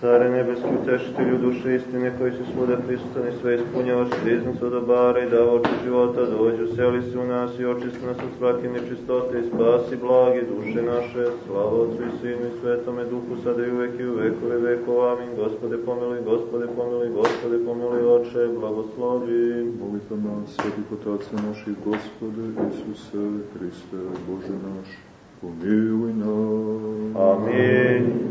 Care nebeski utešitelju duše istine koji su svuda prisutan i sve ispunjavaš riznicu dobara i dao oči života, dođu, seli se u nas i očisti nas od svake nečistote i spasi blagi duše naše, slava Otcu i Sinu i Svetome Duhu, sada i uvek i u vekove vekova, amin. Gospode pomiluj, Gospode pomiluj, Gospode pomiluj, Oče, blagoslovi. Molite nas, sveti potace naših Gospode, Isuse, Hriste, Bože naš, pomiluj nas. Amin.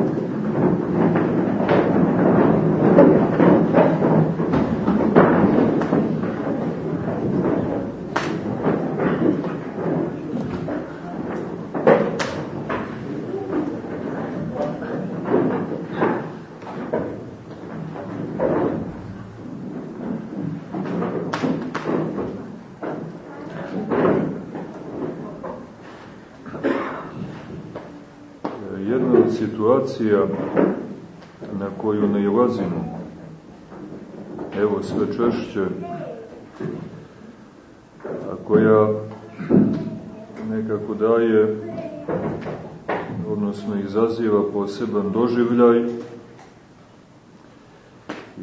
situacija na koju ne ilazimo, evo sve češće, a koja nekako daje, odnosno izaziva poseban doživljaj,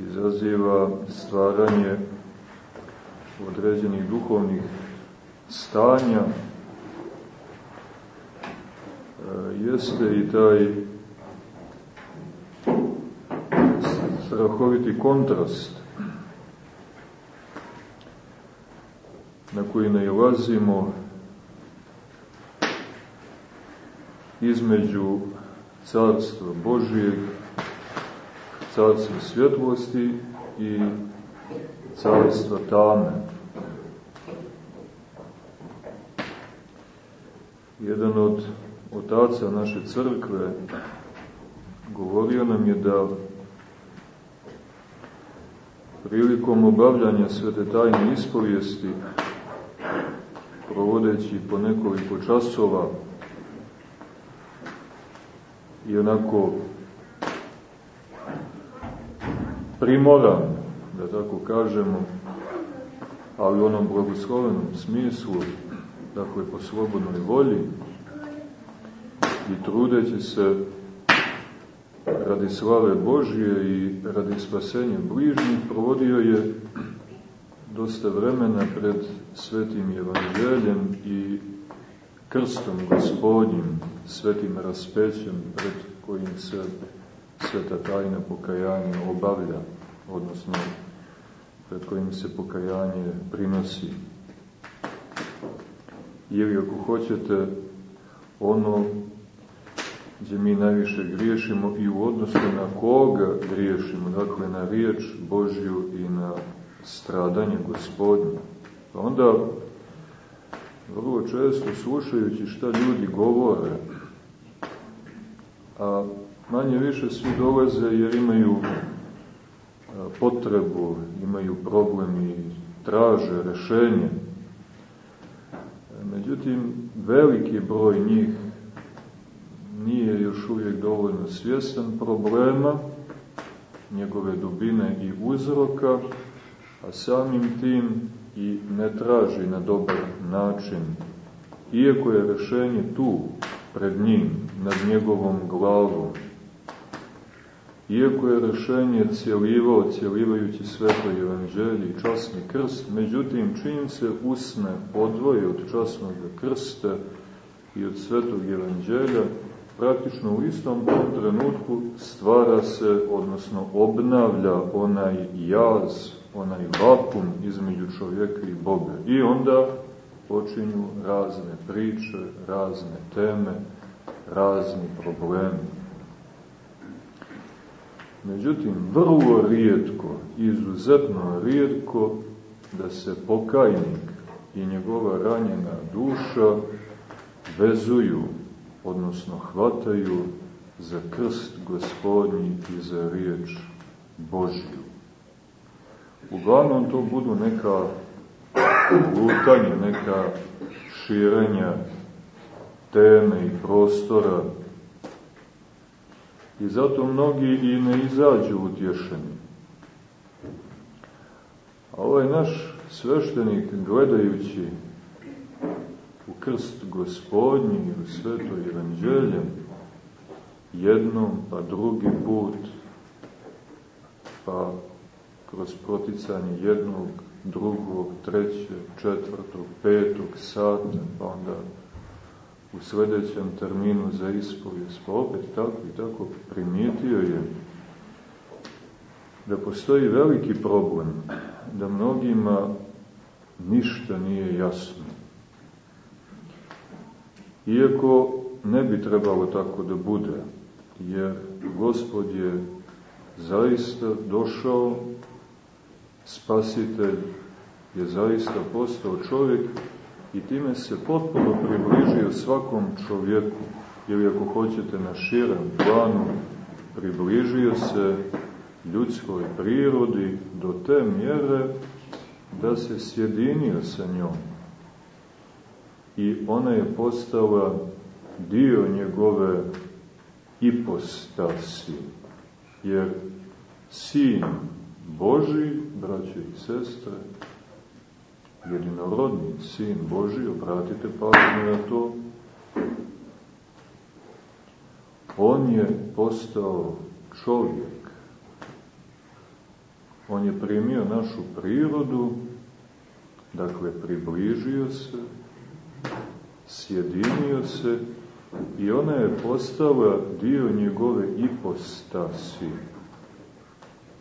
izaziva stvaranje određenih duhovnih stanja, jeste i taj strahoviti kontrast na koji nailazimo između carstva Božijeg, carstva svjetlosti i carstva tame. Jedan od otaca naše crkve govorio nam je da prilikom obavljanja svete tajne ispovijesti, provodeći po nekoliko časova i onako primoran, da tako kažemo, ali u onom blagoslovenom smislu, dakle po slobodnoj volji, i trudeći se radi slave Božije i radi spasenja bližnjih, provodio je dosta vremena pred svetim evanđeljem i krstom gospodnjim, svetim raspećem pred kojim se sveta tajna pokajanja obavlja, odnosno pred kojim se pokajanje prinosi. Ili ako hoćete, ono gdje mi najviše griješimo i u odnosu na koga griješimo, dakle na riječ Božju i na stradanje gospodnje. Pa onda, vrlo često slušajući šta ljudi govore, a manje više svi dolaze jer imaju potrebu, imaju problem i traže rešenje. Međutim, veliki broj njih nije još uvijek dovoljno svjestan problema, njegove dubine i uzroka, a samim tim i ne traži na dobar način. Iako je rešenje tu, pred njim, nad njegovom glavom, Iako je rešenje cijelivao, cijelivajući sveto evanđelje i časni krst, međutim, čim se usne odvoje od časnog krsta i od svetog evanđelja, praktično u istom tom trenutku stvara se, odnosno obnavlja onaj jaz, onaj vakum između čovjeka i Boga. I onda počinju razne priče, razne teme, razni problemi. Međutim, vrlo rijetko, izuzetno rijetko, da se pokajnik i njegova ranjena duša vezuju odnosno hvataju za krst gospodnji i za riječ Božju. Uglavnom to budu neka lutanja, neka širenja teme i prostora i zato mnogi i ne izađu utješeni. A ovaj naš sveštenik gledajući u krst gospodnji i u sveto evanđelje, jednom, pa drugi put, pa kroz proticanje jednog, drugog, trećeg, četvrtog, petog sata, pa onda u sledećem terminu za ispovijest, pa opet tako i tako primijetio je da postoji veliki problem, da mnogima ništa nije jasno. Iako ne bi trebalo tako da bude, jer Gospod je zaista došao, spasitelj je zaista postao čovjek i time se potpuno približio svakom čovjeku, ili ako hoćete na širem planu, približio se ljudskoj prirodi do te mjere da se sjedinio sa njom. I ona je postala dio njegove ipostasi, jer sin Boži, braće i sestre, jedinorodni sin Boži, obratite pažnju na to, on je postao čovjek. On je primio našu prirodu, dakle približio se, sjedinio se i ona je postala dio njegove ipostasi.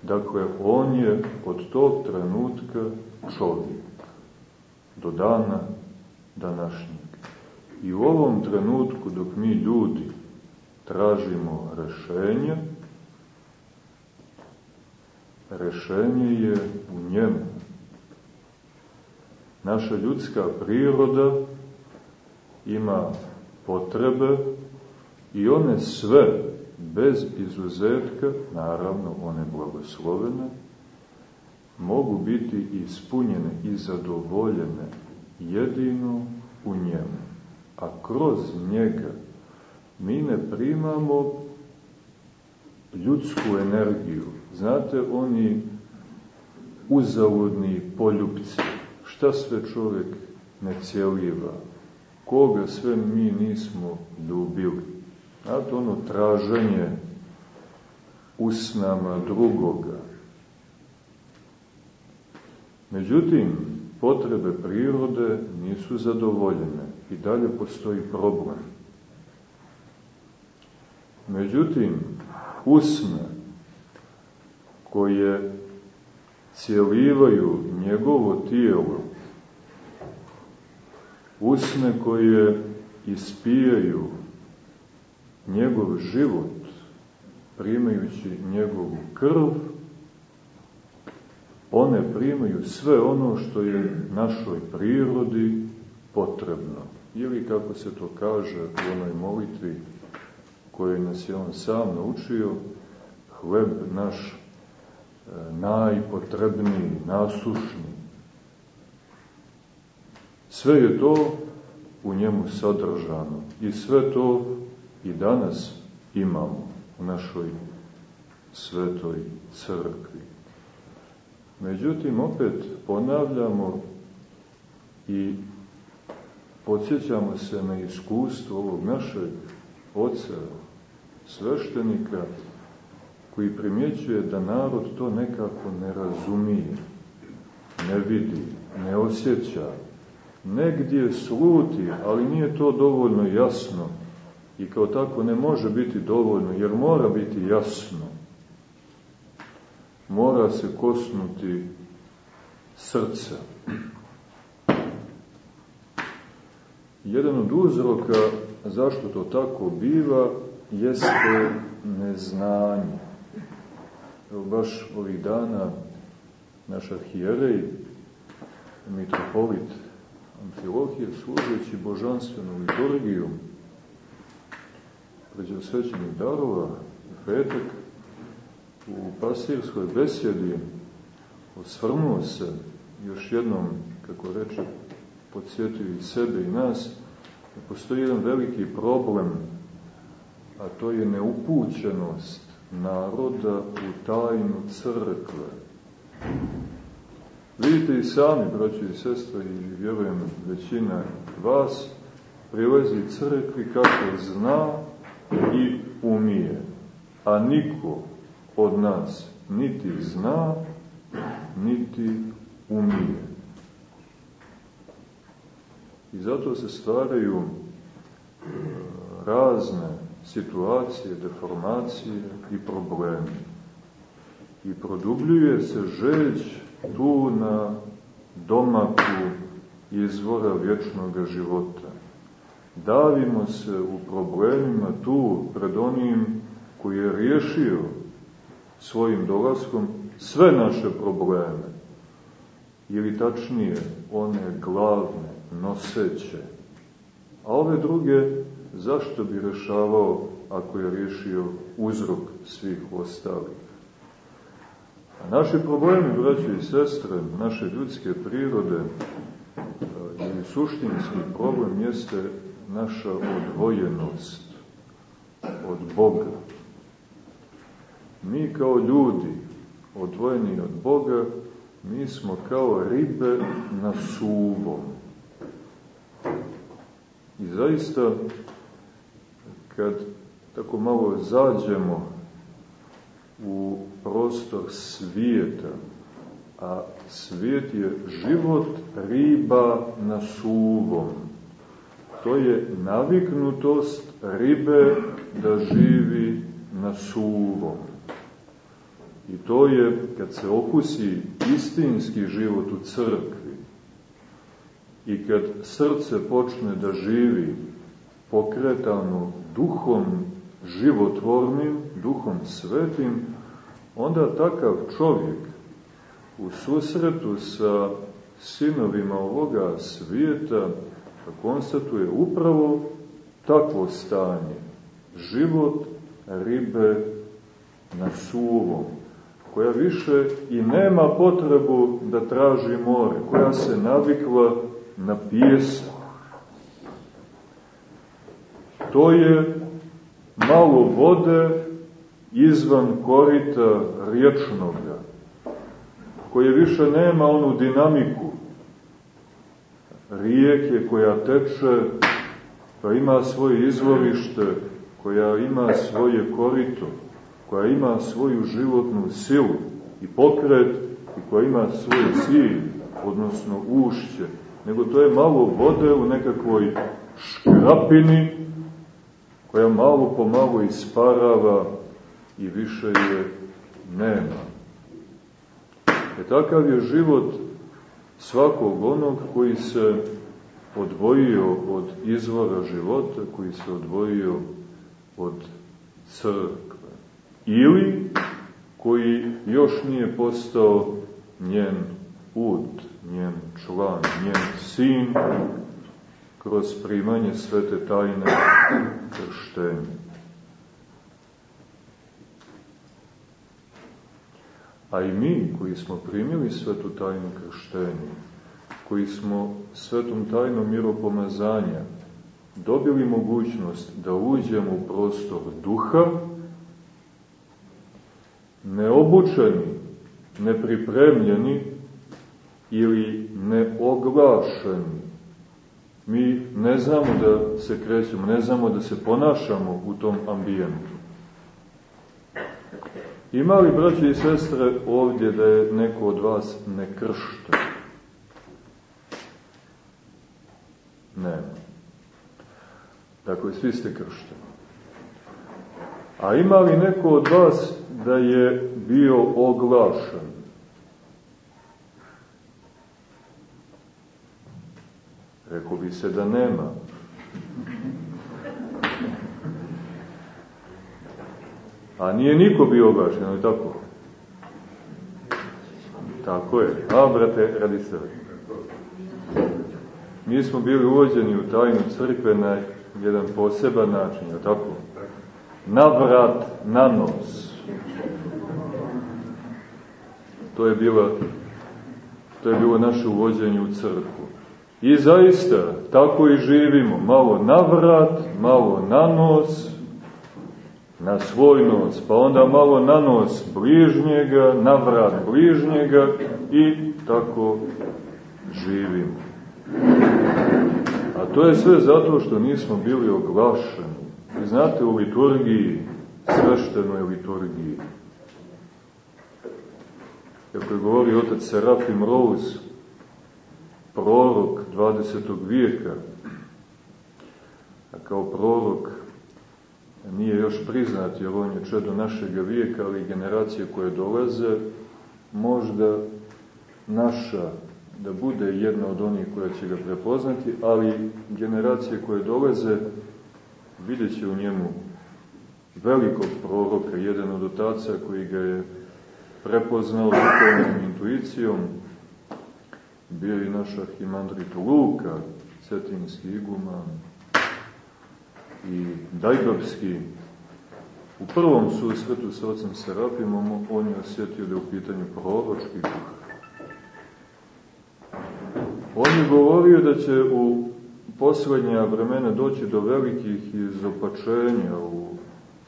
Dakle, on je od tog trenutka čovjek do dana današnjeg. I u ovom trenutku dok mi ljudi tražimo rešenje, rešenje je u njemu. Naša ljudska priroda ima potrebe i one sve, bez izuzetka, naravno one blagoslovene, mogu biti ispunjene i zadovoljene jedino u njemu. A kroz njega mi ne primamo ljudsku energiju. Znate, oni uzaludni poljubci, šta sve čovjek ne cijeliva, koga sve mi nismo ljubili. Znate, ono traženje usnama drugoga, Međutim, potrebe prirode nisu zadovoljene i dalje postoji problem. Međutim, usne koje cijelivaju njegovo tijelo, usne koje ispijaju njegov život, primajući njegovu krv, one primaju sve ono što je našoj prirodi potrebno. Ili kako se to kaže u onoj molitvi koju nas je on sam naučio, hleb naš e, najpotrebniji, nasušni. Sve je to u njemu sadržano i sve to i danas imamo u našoj svetoj crkvi. Međutim, opet ponavljamo i podsjećamo se na iskustvo ovog našeg oca, sveštenika, koji primjećuje da narod to nekako ne razumije, ne vidi, ne osjeća, negdje sluti, ali nije to dovoljno jasno i kao tako ne može biti dovoljno, jer mora biti jasno mora se kosnuti srca. Jedan od uzroka zašto to tako biva jeste neznanje. Evo baš ovih dana naš arhijerej, mitropolit Amfilohije, služeći božanstvenu liturgiju, pređe svećenih darova, petak, u pastirskoj besjedi osvrnuo se još jednom, kako reče, podsjetio i sebe i nas, da postoji jedan veliki problem, a to je neupućenost naroda u tajnu crkve. Vidite i sami, braći i sestre, i vjerujem većina vas, prilazi crkvi kako zna i umije, a niko od nas niti zna, niti umije. I zato se stvaraju e, razne situacije, deformacije i problemi. I produbljuje se žeć tu na domaku izvora vječnog života. Davimo se u problemima tu pred onim koji je riješio svojim dolaskom sve naše probleme, ili tačnije one glavne, noseće. A ove druge, zašto bi rešavao ako je riješio uzrok svih ostalih? A naši problemi, braće i sestre, naše ljudske prirode, ili suštinski problem jeste naša odvojenost od Boga. Mi kao ljudi, odvojeni od Boga, mi smo kao ribe na suvom. I zaista, kad tako malo zađemo u prostor svijeta, a svijet je život riba na suvom. To je naviknutost ribe da živi na suvom. I to je, kad se okusi istinski život u crkvi i kad srce počne da živi pokretano duhom životvornim, duhom svetim, onda takav čovjek u susretu sa sinovima ovoga svijeta konstatuje upravo takvo stanje. Život ribe na suvom, koja više i nema potrebu da traži more, koja se navikla na pijesak. To je malo vode izvan korita riječnoga, koje više nema onu dinamiku rijeke koja teče, pa ima svoje izvorište, koja ima svoje korito, koja ima svoju životnu silu i pokret i koja ima svoj cilj, odnosno ušće, nego to je malo vode u nekakvoj škrapini koja malo po malo isparava i više je nema. E takav je život svakog onog koji se odvojio od izvora života, koji se odvojio od crkve. Ili koji još nije postao njen ud, njen član, njen sin, kroz primanje svete tajne krštenja. A i mi koji smo primili svetu tajnu krštenja, koji smo svetom tajnom miropomazanja dobili mogućnost da uđemo u prostor duha, neobučeni, nepripremljeni ili neoglašeni. Mi ne znamo da se krećemo, ne znamo da se ponašamo u tom ambijentu. Ima li, braće i sestre, ovdje da je neko od vas nekršten? Nema. Dakle, svi ste kršteni. A ima li neko od vas da je bio oglašen? Rekao bi se da nema. A nije niko bio oglašen, ali tako? Tako je. A, brate, radi se. Mi smo bili uvođeni u tajnu crkve na jedan poseban način, je tako? Na vrat, na nos. To je bilo, to je bilo naše uvođenje u crkvu. I zaista, tako i živimo. Malo na vrat, malo na nos, na svoj nos, pa onda malo na nos bližnjega, na vrat bližnjega i tako živimo. A to je sve zato što nismo bili oglašeni. Znate, u liturgiji, sveštenoj liturgiji, kako je govori otac Serafim Rose, prorok 20. vijeka, a kao prorok nije još priznat, jer on je čedo našeg vijeka, ali generacije koje dolaze, možda naša da bude jedna od onih koja će ga prepoznati, ali generacije koje dolaze vidjet u njemu velikog proroka, jedan od otaca koji ga je prepoznao duhovnom intuicijom, bio i naš arhimandrit Luka, cetinski iguman i Dajbavski. U prvom susretu sa ocem Serafimom on je osjetio da je u pitanju proročki duh. On je govorio da će u poslednja vremena doći do velikih izopačenja u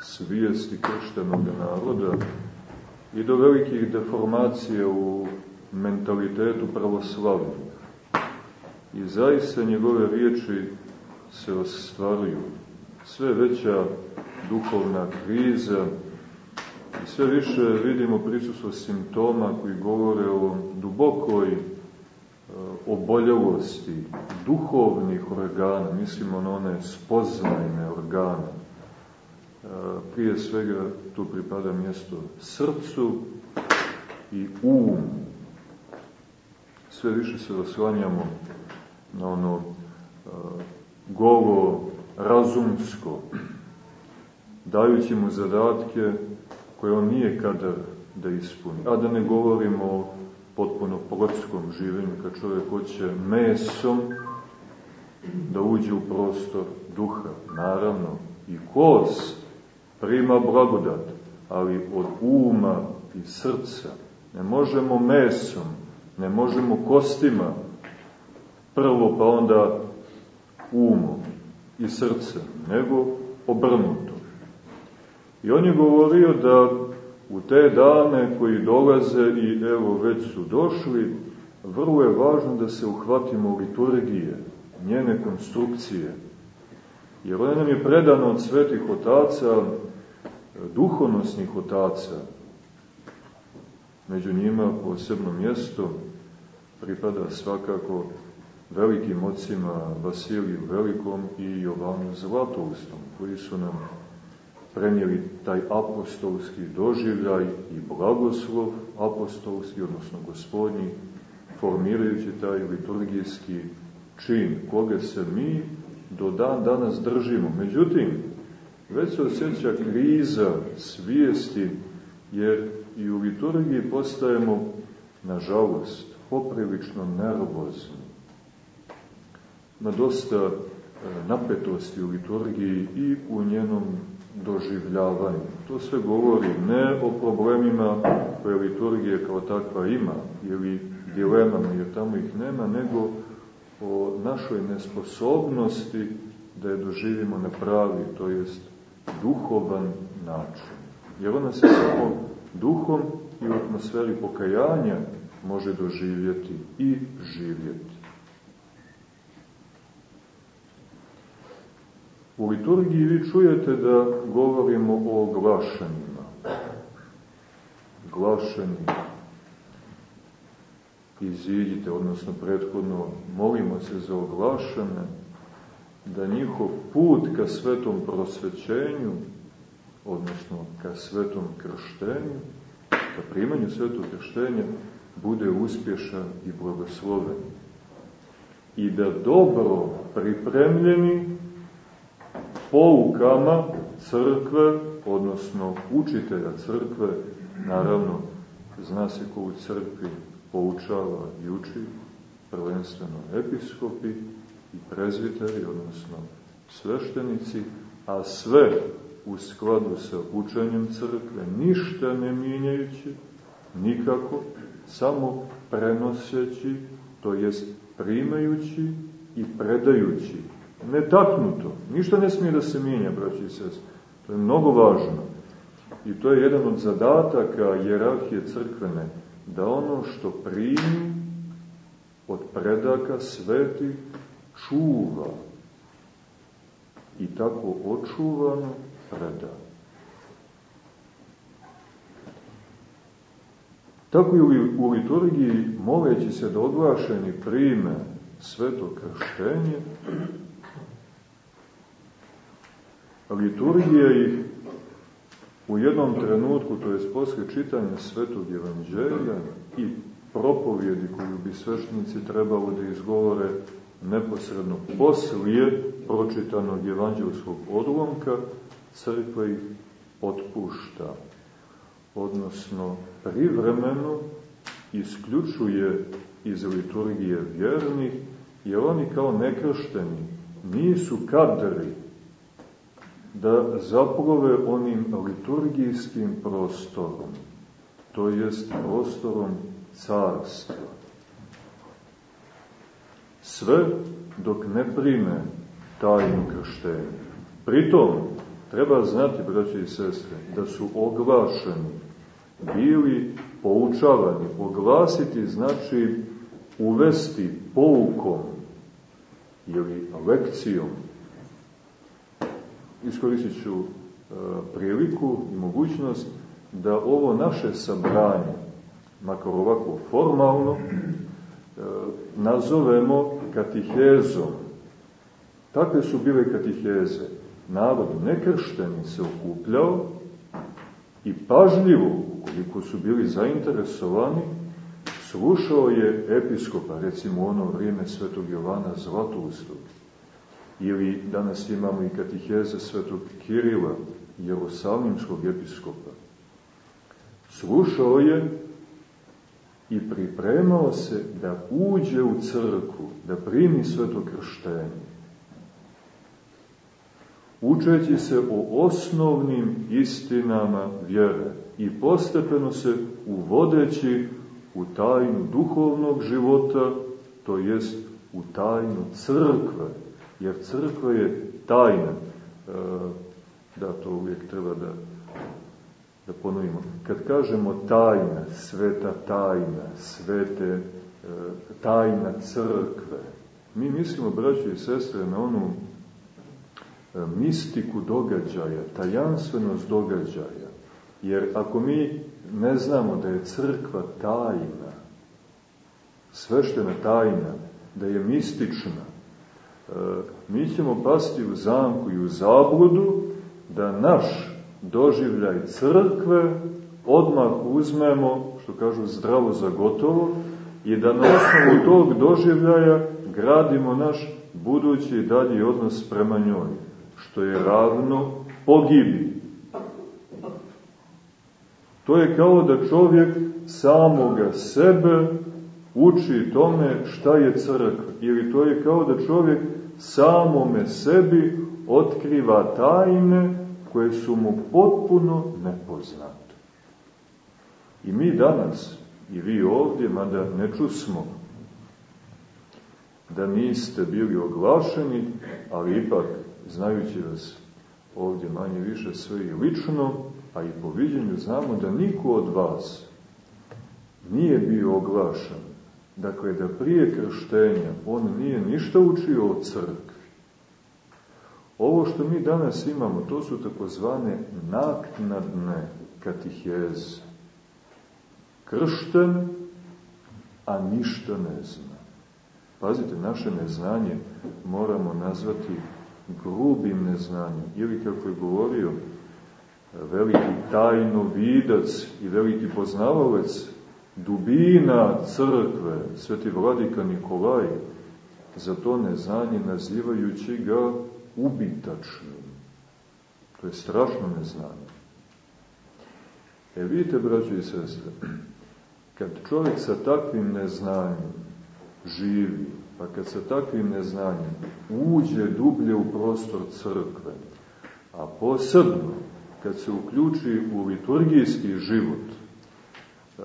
svijesti krštenog naroda i do velikih deformacija u mentalitetu pravoslavnih. I zaista njegove riječi se ostvaruju. Sve veća duhovna kriza i sve više vidimo prisustvo simptoma koji govore o dubokoj oboljavosti duhovnih organa, mislimo na one spoznajne organe. E, prije svega tu pripada mjesto srcu i umu. Sve više se oslanjamo na ono e, golo razumsko, dajući mu zadatke koje on nije kadar da ispuni. A da ne govorimo o potpuno plotskom življenju, kad čovjek hoće mesom da uđe u prostor duha. Naravno, i kos prima blagodat, ali od uma i srca. Ne možemo mesom, ne možemo kostima, prvo pa onda umom i srcem, nego obrnuto. I on je govorio da u te dane koji dolaze i evo već su došli, vrlo je važno da se uhvatimo liturgije, njene konstrukcije. Jer ona nam je predana od svetih otaca, duhonosnih otaca. Među njima posebno mjesto pripada svakako velikim ocima Vasiliju Velikom i Jovanu Zlatoustom, koji su nam prenijeli taj apostolski doživljaj i blagoslov apostolski, odnosno gospodnji, formirajući taj liturgijski čin, koga se mi do dan danas držimo. Međutim, već se osjeća kriza svijesti, jer i u liturgiji postajemo, nažalost, poprilično nervozni. Na dosta e, napetosti u liturgiji i u njenom doživljavanju. To sve govori ne o problemima koje liturgije kao takva ima ili dilemama, jer tamo ih nema, nego o našoj nesposobnosti da je doživimo na pravi, to jest duhovan način. Jer ona se samo duhom i u atmosferi pokajanja može doživjeti i živjeti. U liturgiji vi čujete da govorimo o glašanjima. Glašani. Iziđite, odnosno prethodno molimo se za oglašane, da njihov put ka svetom prosvećenju, odnosno ka svetom krštenju, ka primanju svetog krštenja, bude uspješan i blagosloven. I da dobro pripremljeni poukama crkve, odnosno učitelja crkve, naravno, zna se ko u crkvi poučava i uči, prvenstveno episkopi i prezviteri, odnosno sveštenici, a sve u skladu sa učenjem crkve, ništa ne minjajući, nikako, samo prenoseći, to jest primajući i predajući netaknuto. Ništa ne smije da se mijenja, braći i sest. To je mnogo važno. I to je jedan od zadataka jerarhije crkvene, da ono što primi od predaka sveti čuva i tako očuvano predano. Tako i u liturgiji, moleći se da odglašeni prime sveto krštenje, liturgija ih u jednom trenutku, to je posle čitanja svetog evanđelja i propovjedi koju bi sveštenici trebalo da izgovore neposredno poslije pročitanog evanđelskog odlomka, crkva ih otpušta, odnosno privremeno isključuje iz liturgije vjernih, jer oni kao nekršteni nisu kadri da zaplove onim liturgijskim prostorom, to jest prostorom carstva. Sve dok ne prime tajnu krštenja. Pritom, treba znati, braće i sestre, da su oglašeni, bili poučavani. Oglasiti znači uvesti poukom ili lekcijom. Iskoristit ću e, priliku i mogućnost da ovo naše sabranje, makar ovako formalno, e, nazovemo katihezom. Takve su bile katiheze. Narod nekršteni se okupljao i pažljivo, koliko su bili zainteresovani, slušao je episkopa, recimo ono vrijeme svetog Jovana Zlatoustog, ili danas imamo i katiheze svetog Kirila, jerosalimskog episkopa. Slušao je i pripremao se da uđe u crkvu, da primi sveto krštenje. Učeći se o osnovnim istinama vjere i postepeno se uvodeći u tajnu duhovnog života, to jest u tajnu crkve, jer crkva je tajna. E, da, to uvijek treba da, da ponovimo. Kad kažemo tajna, sveta tajna, svete, e, tajna crkve, mi mislimo, braći i sestre, na onu mistiku događaja, tajanstvenost događaja. Jer ako mi ne znamo da je crkva tajna, sveštena tajna, da je mistična, e, mi ćemo pasti u zamku i u zabludu da naš doživljaj crkve odmah uzmemo, što kažu, zdravo za gotovo i da na osnovu tog doživljaja gradimo naš budući dalji odnos prema njoj, što je ravno pogibi. To je kao da čovjek samoga sebe uči tome šta je crkva. Ili to je kao da čovjek samome sebi otkriva tajne koje su mu potpuno nepoznate. I mi danas, i vi ovdje, mada ne čusmo, da niste bili oglašeni, ali ipak, znajući vas ovdje manje više sve i lično, a i po viđenju znamo da niko od vas nije bio oglašen. Dakle, da prije krštenja on nije ništa učio o crkvi. Ovo što mi danas imamo, to su takozvane naknadne katiheze. Kršten, a ništa ne zna. Pazite, naše neznanje moramo nazvati grubim neznanjem. Ili, kako je govorio veliki tajnovidac i veliki poznavalac dubina crkve, sveti vladika Nikolaj, za to neznanje nazivajući ga ubitačnim. To je strašno neznanje. E vidite, braćo i sestre, kad čovjek sa takvim neznanjem živi, pa kad sa takvim neznanjem uđe dublje u prostor crkve, a posebno kad se uključi u liturgijski život, e,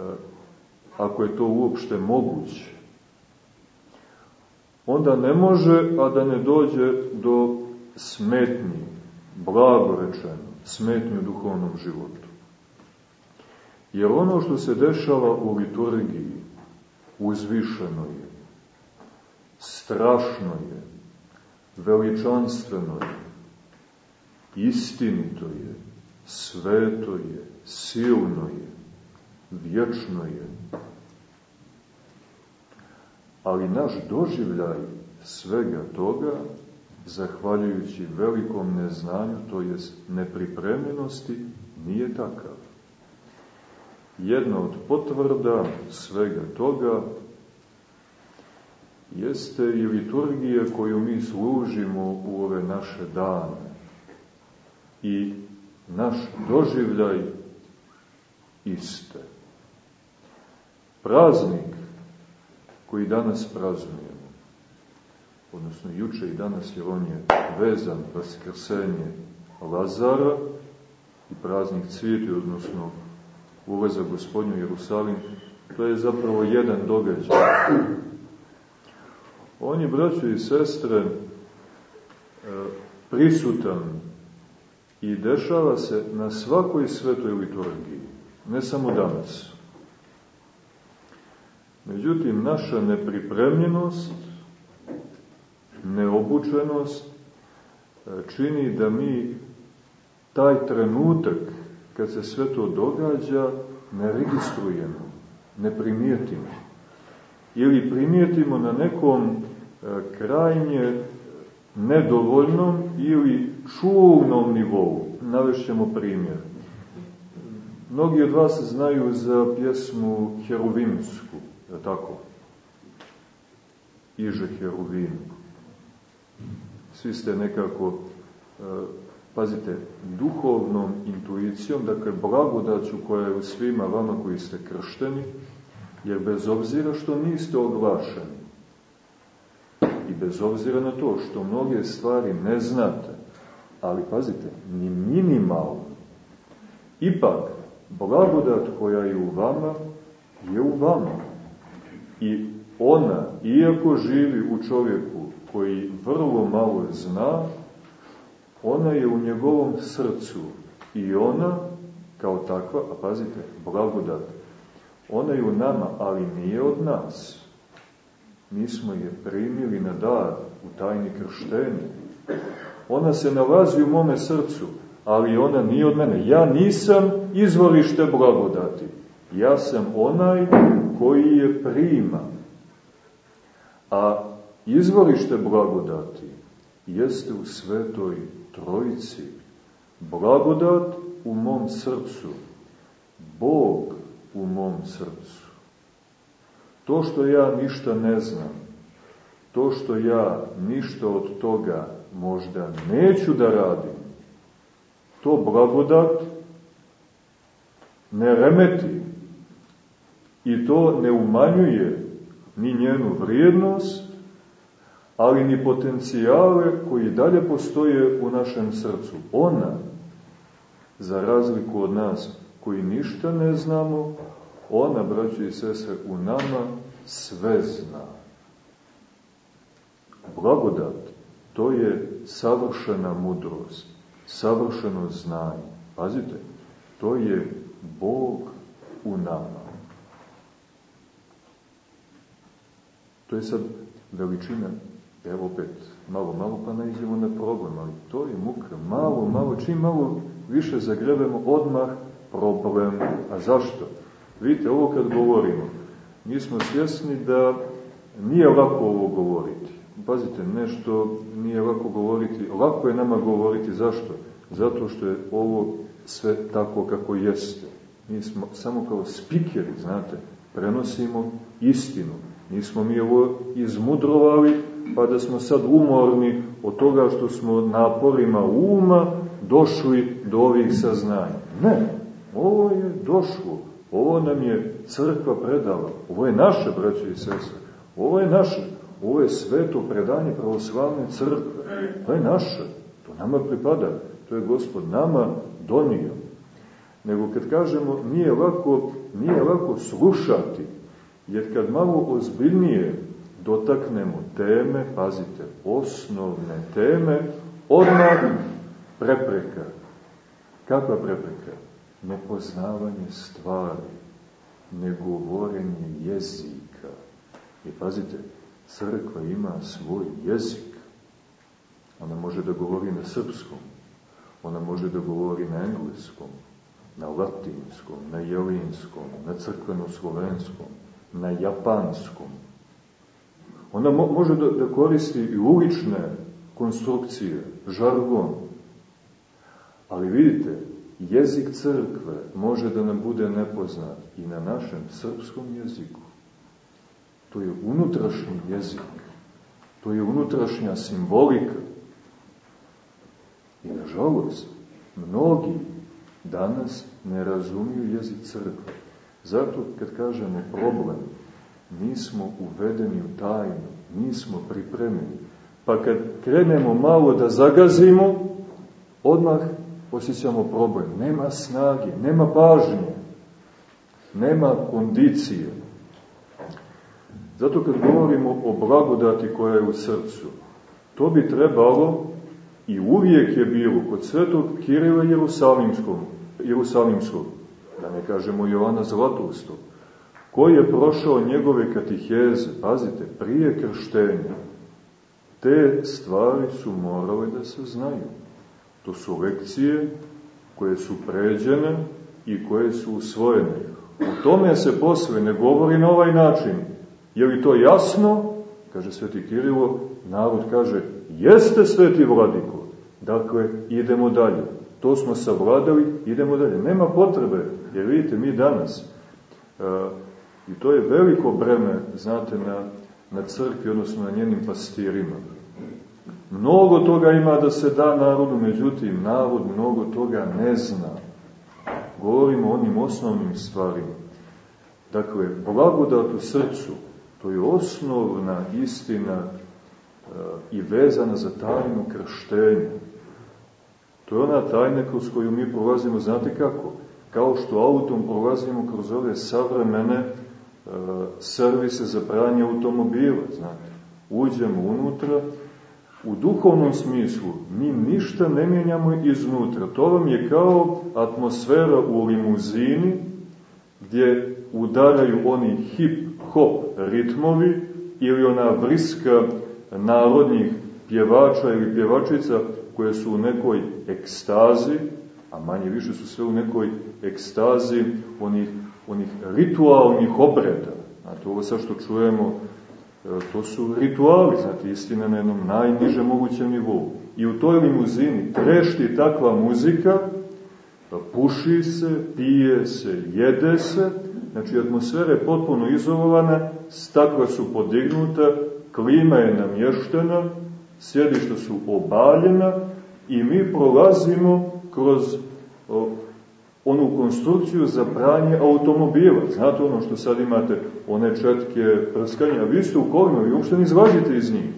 ako je to uopšte moguće, onda ne može, a da ne dođe do smetnji, blago rečeno, u duhovnom životu. Jer ono što se dešava u liturgiji, uzvišeno je, strašno je, veličanstveno je, istinito je, sveto je, silno je, vječno je. Ali naš doživljaj svega toga, zahvaljujući velikom neznanju, to jest nepripremljenosti, nije takav. Jedna od potvrda svega toga jeste i liturgija koju mi služimo u ove naše dane. I naš doživljaj iste. Praznik koji danas praznujemo, odnosno juče i danas, jer on je vezan vaskrsenje Lazara i praznik cvijeti, odnosno ulaza gospodnju Jerusalim, to je zapravo jedan događaj. On je, braćo i sestre, e, prisutan i dešava se na svakoj svetoj liturgiji, ne samo danas. Međutim, naša nepripremljenost, neobučenost e, čini da mi taj trenutak kad se sve to događa ne registrujemo, ne primijetimo. Ili primijetimo na nekom krajnje nedovoljnom ili čulnom nivou. Navešćemo primjer. Mnogi od vas znaju za pjesmu Heruvimsku, je tako? Iže Heruvim. Svi ste nekako, e, pazite, duhovnom intuicijom, dakle blagodaću koja je u svima vama koji ste kršteni, jer bez obzira što niste oglašeni, i bez obzira na to što mnoge stvari ne znate, ali pazite, ni minimalno, ipak blagodat koja je u vama, je u vama. I ona, iako živi u čovjeku koji vrlo malo zna, ona je u njegovom srcu i ona, kao takva, a pazite, blagodat, ona je u nama, ali nije od nas. Mi smo je primili na dar u tajni krštenja. Ona se nalazi u mome srcu, ali ona nije od mene. Ja nisam izvorište blagodati. Ja sam onaj koji je prima. A izvorište blagodati jeste u svetoj trojici. Blagodat u mom srcu. Bog u mom srcu. To što ja ništa ne znam, to što ja ništa od toga možda neću da radim, to blagodat ne remeti i to ne umanjuje ni njenu vrijednost, ali ni potencijale koji dalje postoje u našem srcu. Ona, za razliku od nas koji ništa ne znamo, ona, braći i sestre, u nama sve zna. Blagodat, to je savršena mudrost, savršeno znanje. Pazite, to je Bog u nama. To je sad veličina, evo opet, malo, malo pa nađemo na problem, ali to je muka, malo, malo, čim malo više zagrebemo, odmah problem. A zašto? Vidite, ovo kad govorimo, mi smo svjesni da nije lako ovo govoriti. Pazite, nešto nije lako govoriti, lako je nama govoriti, zašto? Zato što je ovo sve tako kako jeste. Mi smo samo kao spikeri, znate, prenosimo istinu. Nismo mi ovo izmudrovali, pa da smo sad umorni od toga što smo naporima uma došli do ovih saznanja. Ne, ovo je došlo Ovo nam je crkva predala. Ovo je naše, braće i sestre. Ovo je naše. Ovo je sveto predanje pravoslavne crkve. To je naše. To nama pripada. To je gospod nama donio. Nego kad kažemo nije lako, nije lako slušati, jer kad malo ozbiljnije dotaknemo teme, pazite, osnovne teme, odmah prepreka. Kakva prepreka? Nepoznavanje stvari, negovorenje jezika. I pazite, crkva ima svoj jezik. Ona može da govori na srpskom, Ona može da govori na engleskom, na latinskom, na jelinskom, na crkveno-slovenskom, na japanskom. Ona mo može da, da koristi i ulične konstrukcije, žargon. Ali vidite, jezik crkve može da nam bude nepoznat i na našem srpskom jeziku. To je unutrašnji jezik. To je unutrašnja simbolika. I nažalost, mnogi danas ne razumiju jezik crkve. Zato kad kažemo problem, nismo uvedeni u tajnu, nismo pripremeni. Pa kad krenemo malo da zagazimo, odmah osjećamo problem. Nema snage, nema pažnje, nema kondicije. Zato kad govorimo o blagodati koja je u srcu, to bi trebalo i uvijek je bilo kod svetog Kirila Jerusalimskog, Jerusalimskog da ne kažemo Jovana Zlatustog, koji je prošao njegove katiheze, pazite, prije krštenja, te stvari su morale da se znaju. To su lekcije koje su pređene i koje su usvojene. O tome se posle ne govori na ovaj način. Je li to jasno? Kaže sveti Kirilo, narod kaže, jeste sveti vladiko. Dakle, idemo dalje. To smo savladali, idemo dalje. Nema potrebe, jer vidite, mi danas, uh, i to je veliko breme, znate, na, na crkvi, odnosno na njenim pastirima. Mnogo toga ima da se da narodu, međutim, narod mnogo toga ne zna. Govorimo o onim osnovnim stvarima. Dakle, blagodat u srcu, to je osnovna istina e, i vezana za tajnu krštenja. To je ona tajna kroz koju mi prolazimo, znate kako? Kao što autom prolazimo kroz ove savremene e, servise za pranje automobila, znate. Uđemo unutra, u duhovnom smislu mi ništa ne mijenjamo iznutra. To vam je kao atmosfera u limuzini gdje udaraju oni hip-hop ritmovi ili ona vriska narodnih pjevača ili pjevačica koje su u nekoj ekstazi, a manje više su sve u nekoj ekstazi onih, onih ritualnih obreda. Znate, ovo sad što čujemo to su rituali, znate, istina na jednom najnižem mogućem nivou. I u toj limuzini trešti takva muzika, puši se, pije se, jede se, znači atmosfera je potpuno izolovana, stakla su podignuta, klima je namještena, sjedišta su obaljena i mi prolazimo kroz onu konstrukciju za pranje automobila. Znate ono što sad imate, one četke prskanja, vi ste u kolima, vi uopšte ne izlazite iz njih.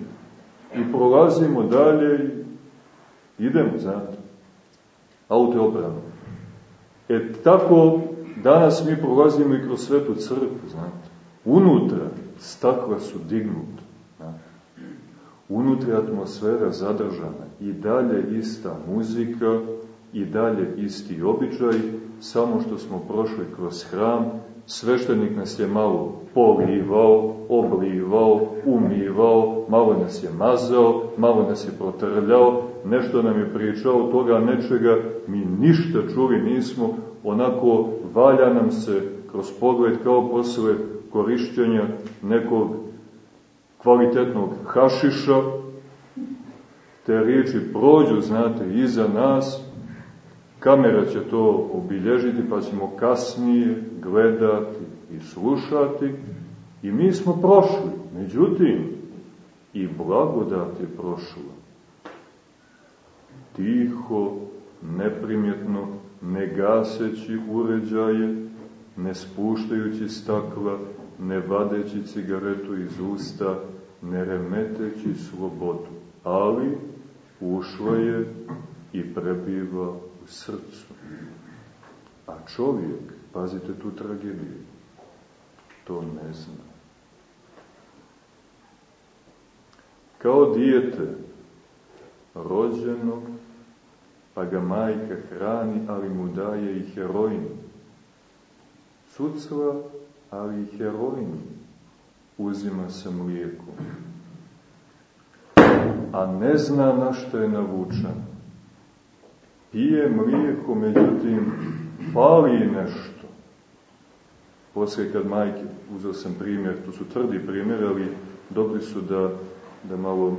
I prolazimo dalje i idemo, znate. Auto je oprano. E tako danas mi prolazimo i kroz svetu crkvu, znate. Unutra stakla su dignuta. Znate. Unutra atmosfera zadržana i dalje ista muzika, i dalje isti običaj, samo što smo prošli kroz hram, sveštenik nas je malo polivao, oblivao, umivao, malo nas je mazao, malo nas je protrljao, nešto nam je pričao toga nečega, mi ništa čuli nismo, onako valja nam se kroz pogled kao posle korišćenja nekog kvalitetnog hašiša, te riječi prođu, znate, iza nas, Kamera će to obilježiti, pa ćemo kasnije gledati i slušati. I mi smo prošli. Međutim, i blagodat je prošla. Tiho, neprimjetno, ne gaseći uređaje, ne spuštajući stakla, ne vadeći cigaretu iz usta, ne remeteći slobodu. Ali ušla je i prebiva srcu. A čovjek, pazite tu tragediju, to ne zna. Kao dijete rođeno, pa ga majka hrani, ali mu daje i heroin. Cucla, ali i heroin uzima se mlijekom. A ne zna na što je navučan Pije mlijeko, međutim, fali nešto. Poslije kad majke, uzeo sam primjer, to su tvrdi primjer, ali dobri su da, da malo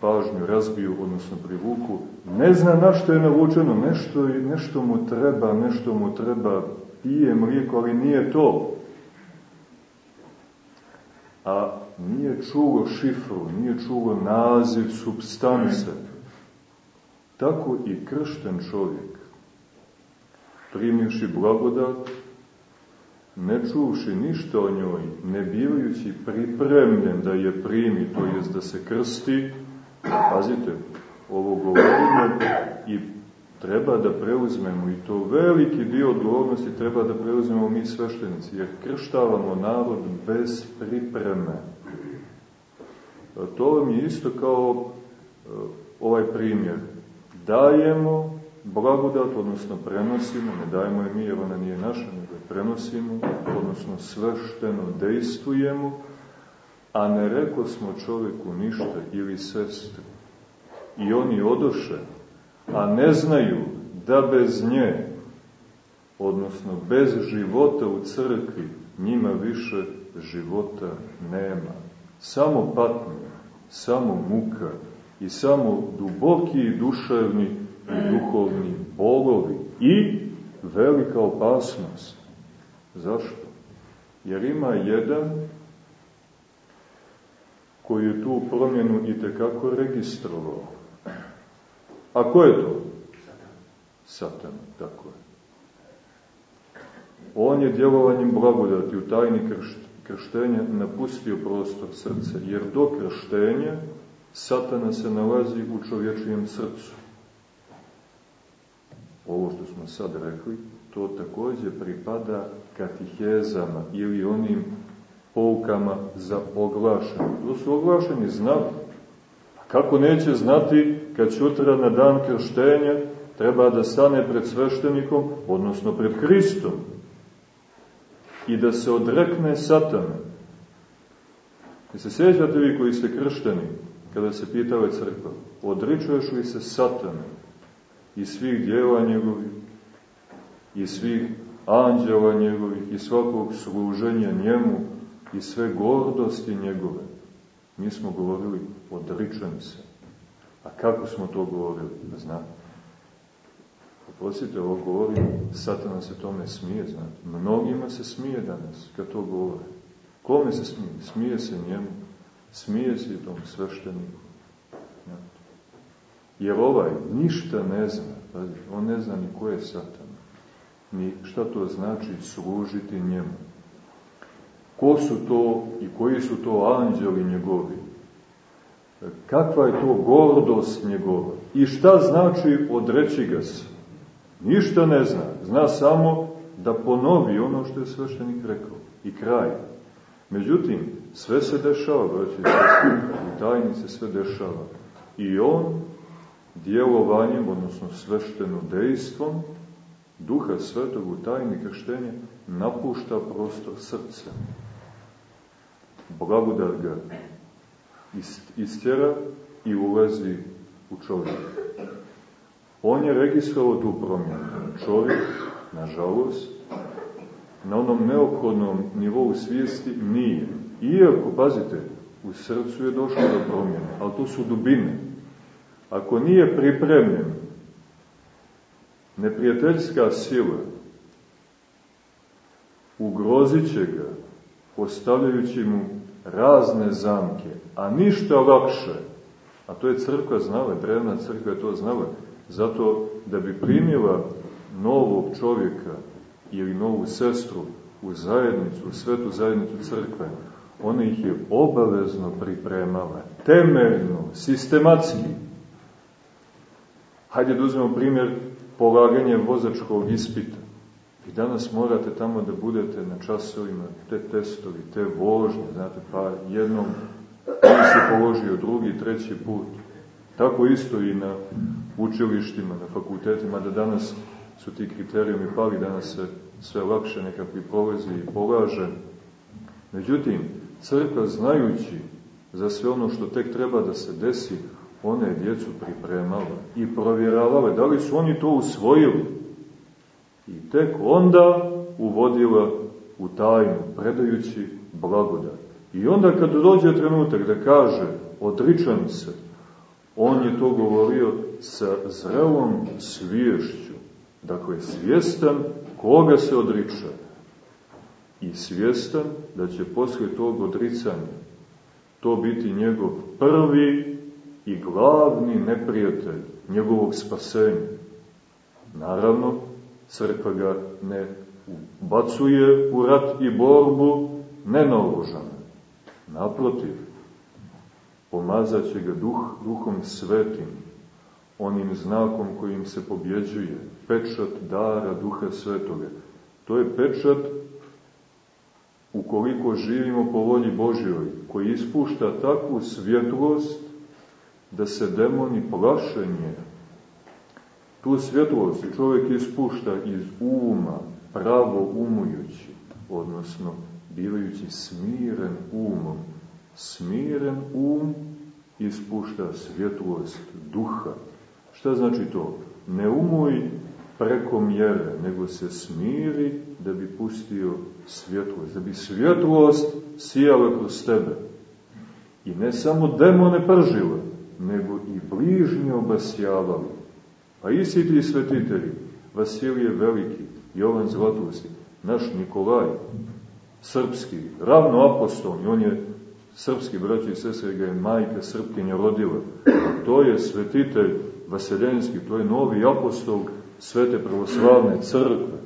pažnju razbiju, odnosno privuku, ne zna na što je navučeno, nešto, nešto mu treba, nešto mu treba, pije mlijeko, ali nije to. A nije čulo šifru, nije čulo naziv substance. Tako i kršten čovjek, primivši blagodat, ne čuvši ništa o njoj, ne bivajući pripremljen da je primi, to jest da se krsti, pazite, ovo govorimo i treba da preuzmemo, i to veliki dio odgovornosti treba da preuzmemo mi sveštenici, jer krštavamo narod bez pripreme. To vam je isto kao e, ovaj primjer. Dajemo blagodat, odnosno prenosimo, ne dajemo je mi jer ona nije naša, nego je prenosimo, odnosno svešteno dejstvujemo, a ne reko smo čoveku ništa ili sestri. I oni odoše, a ne znaju da bez nje, odnosno bez života u crkvi, njima više života nema. Samo patnje, samo muka i samo duboki duševni i duhovni bolovi i velika opasnost. Zašto? Jer ima jedan koji je tu promjenu i tekako registrovao. A ko je to? Satan, tako je. On je djelovanjem blagodati u tajni krštenja napustio prostor srca, jer do krštenja satana se nalazi u čovječijem srcu. Ovo što smo sad rekli, to takođe pripada katihezama ili onim poukama za oglašanje. To su oglašeni znali. A kako neće znati kad sutra na dan krštenja treba da stane pred sveštenikom, odnosno pred Hristom, i da se odrekne satana. I se sjećate vi koji ste kršteni, kada se pitala crkva, odričuješ li se satana i svih djela njegovih, i svih anđela njegovih, i svakog služenja njemu, i sve gordosti njegove. Mi smo govorili, odričem se. A kako smo to govorili? Da znate. Oprostite, ovo govorim, satana se tome smije, znate. Mnogima se smije danas kad to govore. Kome se smije? Smije se njemu. Smije se tom svešteniku. Jer ovaj ništa ne zna. On ne zna ni ko je satan. Ni šta to znači služiti njemu ko su to i koji su to anđeli njegovi, kakva je to gordost njegova i šta znači odreći ga se. Ništa ne zna, zna samo da ponovi ono što je sveštenik rekao i kraj. Međutim, sve se dešava, braći i tajni se sve dešava. I on djelovanjem, odnosno svešteno dejstvom, duha svetog u tajni krštenja, napušta prostor srca blagodat ga istjera i ulazi u čovjeka. On je registrovao tu promjenu. Čovjek, nažalost, na onom neophodnom nivou svijesti nije. Iako, pazite, u srcu je došlo do promjene, ali to su dubine. Ako nije pripremljen, neprijateljska sila ugrozit će ga, postavljajući mu razne zamke, a ništa lakše, a to je crkva znala, drevna crkva je to znala, zato da bi primila novog čovjeka ili novu sestru u zajednicu, u svetu zajednicu crkve, ona ih je obavezno pripremala, temeljno, sistematski. Hajde da uzmemo primjer polaganja vozačkog ispita. I danas morate tamo da budete na časovima, te testovi, te vožnje, znate, pa jednom on se položio drugi, treći put. Tako isto i na učilištima, na fakultetima, da danas su ti kriterijumi pali, danas se sve lakše nekakvi prolazi i polaže. Međutim, crkva znajući za sve ono što tek treba da se desi, one djecu pripremala i provjeravala da li su oni to usvojili. I tek onda uvodila u tajnu, predajući blagodat. I onda kad dođe trenutak da kaže odričan se, on je to govorio sa zrelom sviješću. Dakle, svjestan koga se odriče. I svjestan da će posle tog odricanja to biti njegov prvi i glavni neprijatelj njegovog spasenja. Naravno, crkva ga ne bacuje u rat i borbu nenaoružana. Naprotiv, pomazat će ga duh, duhom svetim, onim znakom kojim se pobjeđuje, pečat dara duha svetoga. To je pečat ukoliko živimo po volji Božjoj, koji ispušta takvu svjetlost da se demoni plaše. Tu svjetlost čovjek ispušta iz uma, pravo umujući, odnosno bivajući smiren umom. Smiren um ispušta svjetlost duha. Šta znači to? Ne umuj preko mjere, nego se smiri da bi pustio svjetlost, da bi svjetlost sijala kroz tebe. I ne samo demone pržile, nego i bližnje obasjavali. Pa i si ti svetitelji, Vasilije Veliki, Jovan Zlatusi, naš Nikolaj, srpski, ravno apostolni, on je srpski braći i sestre, ga je majka Srpkinja rodila. A to je svetitelj Vaseljenski, to je novi apostol Svete pravoslavne crkve.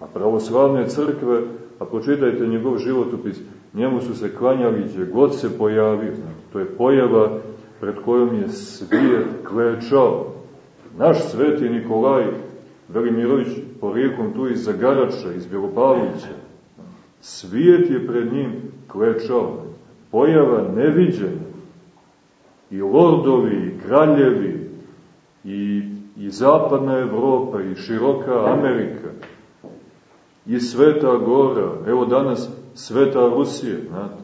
A pravoslavne crkve, a počitajte njegov životopis, njemu su se klanjali gdje god se pojavio. To je pojava pred kojom je svijet klečao. Naš sveti Nikolaj Velimirović, porijekom tu iz Zagarača, iz Bjelopavlića, svijet je pred njim klečao. Pojava neviđena. I lordovi, i kraljevi, i, i zapadna Evropa, i široka Amerika, i Sveta Gora, evo danas Sveta Rusija, znate.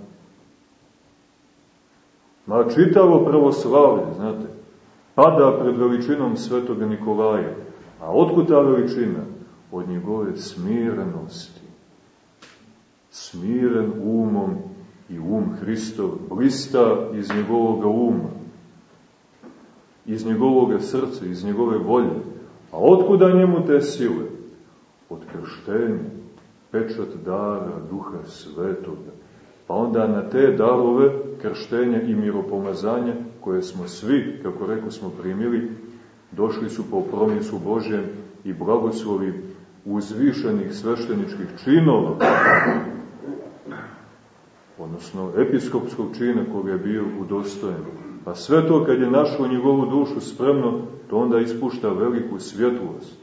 Ma čitavo pravoslavlje, znate, pada pred veličinom svetoga Nikolaja. A otkud ta veličina? Od njegove smirenosti. Smiren umom i um Hristov blista iz njegovog uma, iz njegovog srca, iz njegove volje. A otkuda njemu te sile? Od krštenja, pečat dara Duha Svetoga. Pa onda na te darove krštenja i miropomazanja, koje smo svi, kako rekao smo, primili, došli su po promisu Božjem i blagoslovi uzvišenih svešteničkih činova, odnosno episkopskog čina koga je bio udostojen. Pa sve to kad je našlo njegovu dušu spremno, to onda ispušta veliku svjetlost,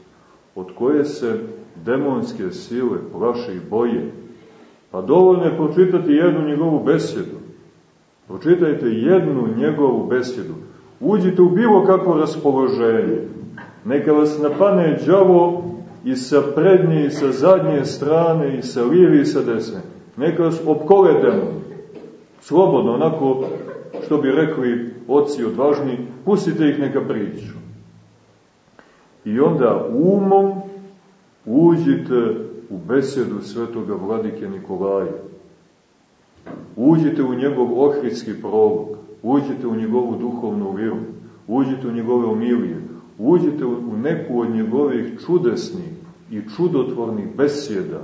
od koje se demonske sile plaše i boje. Pa dovoljno je pročitati jednu njegovu besjedu. Pročitajte jednu njegovu besjedu. Uđite u bilo kakvo raspoloženje. Neka vas napane đavo i sa prednje i sa zadnje strane i sa lijeve i sa desne. Neka vas opkole demon. Slobodno, onako što bi rekli oci odvažni, pustite ih neka priču. I onda umom uđite u besedu svetoga vladike Nikolaja. Uđite u njegov ohridski prolog, uđite u njegovu duhovnu viru, uđite u njegove omilije, uđite u neku od njegovih čudesnih i čudotvornih besjeda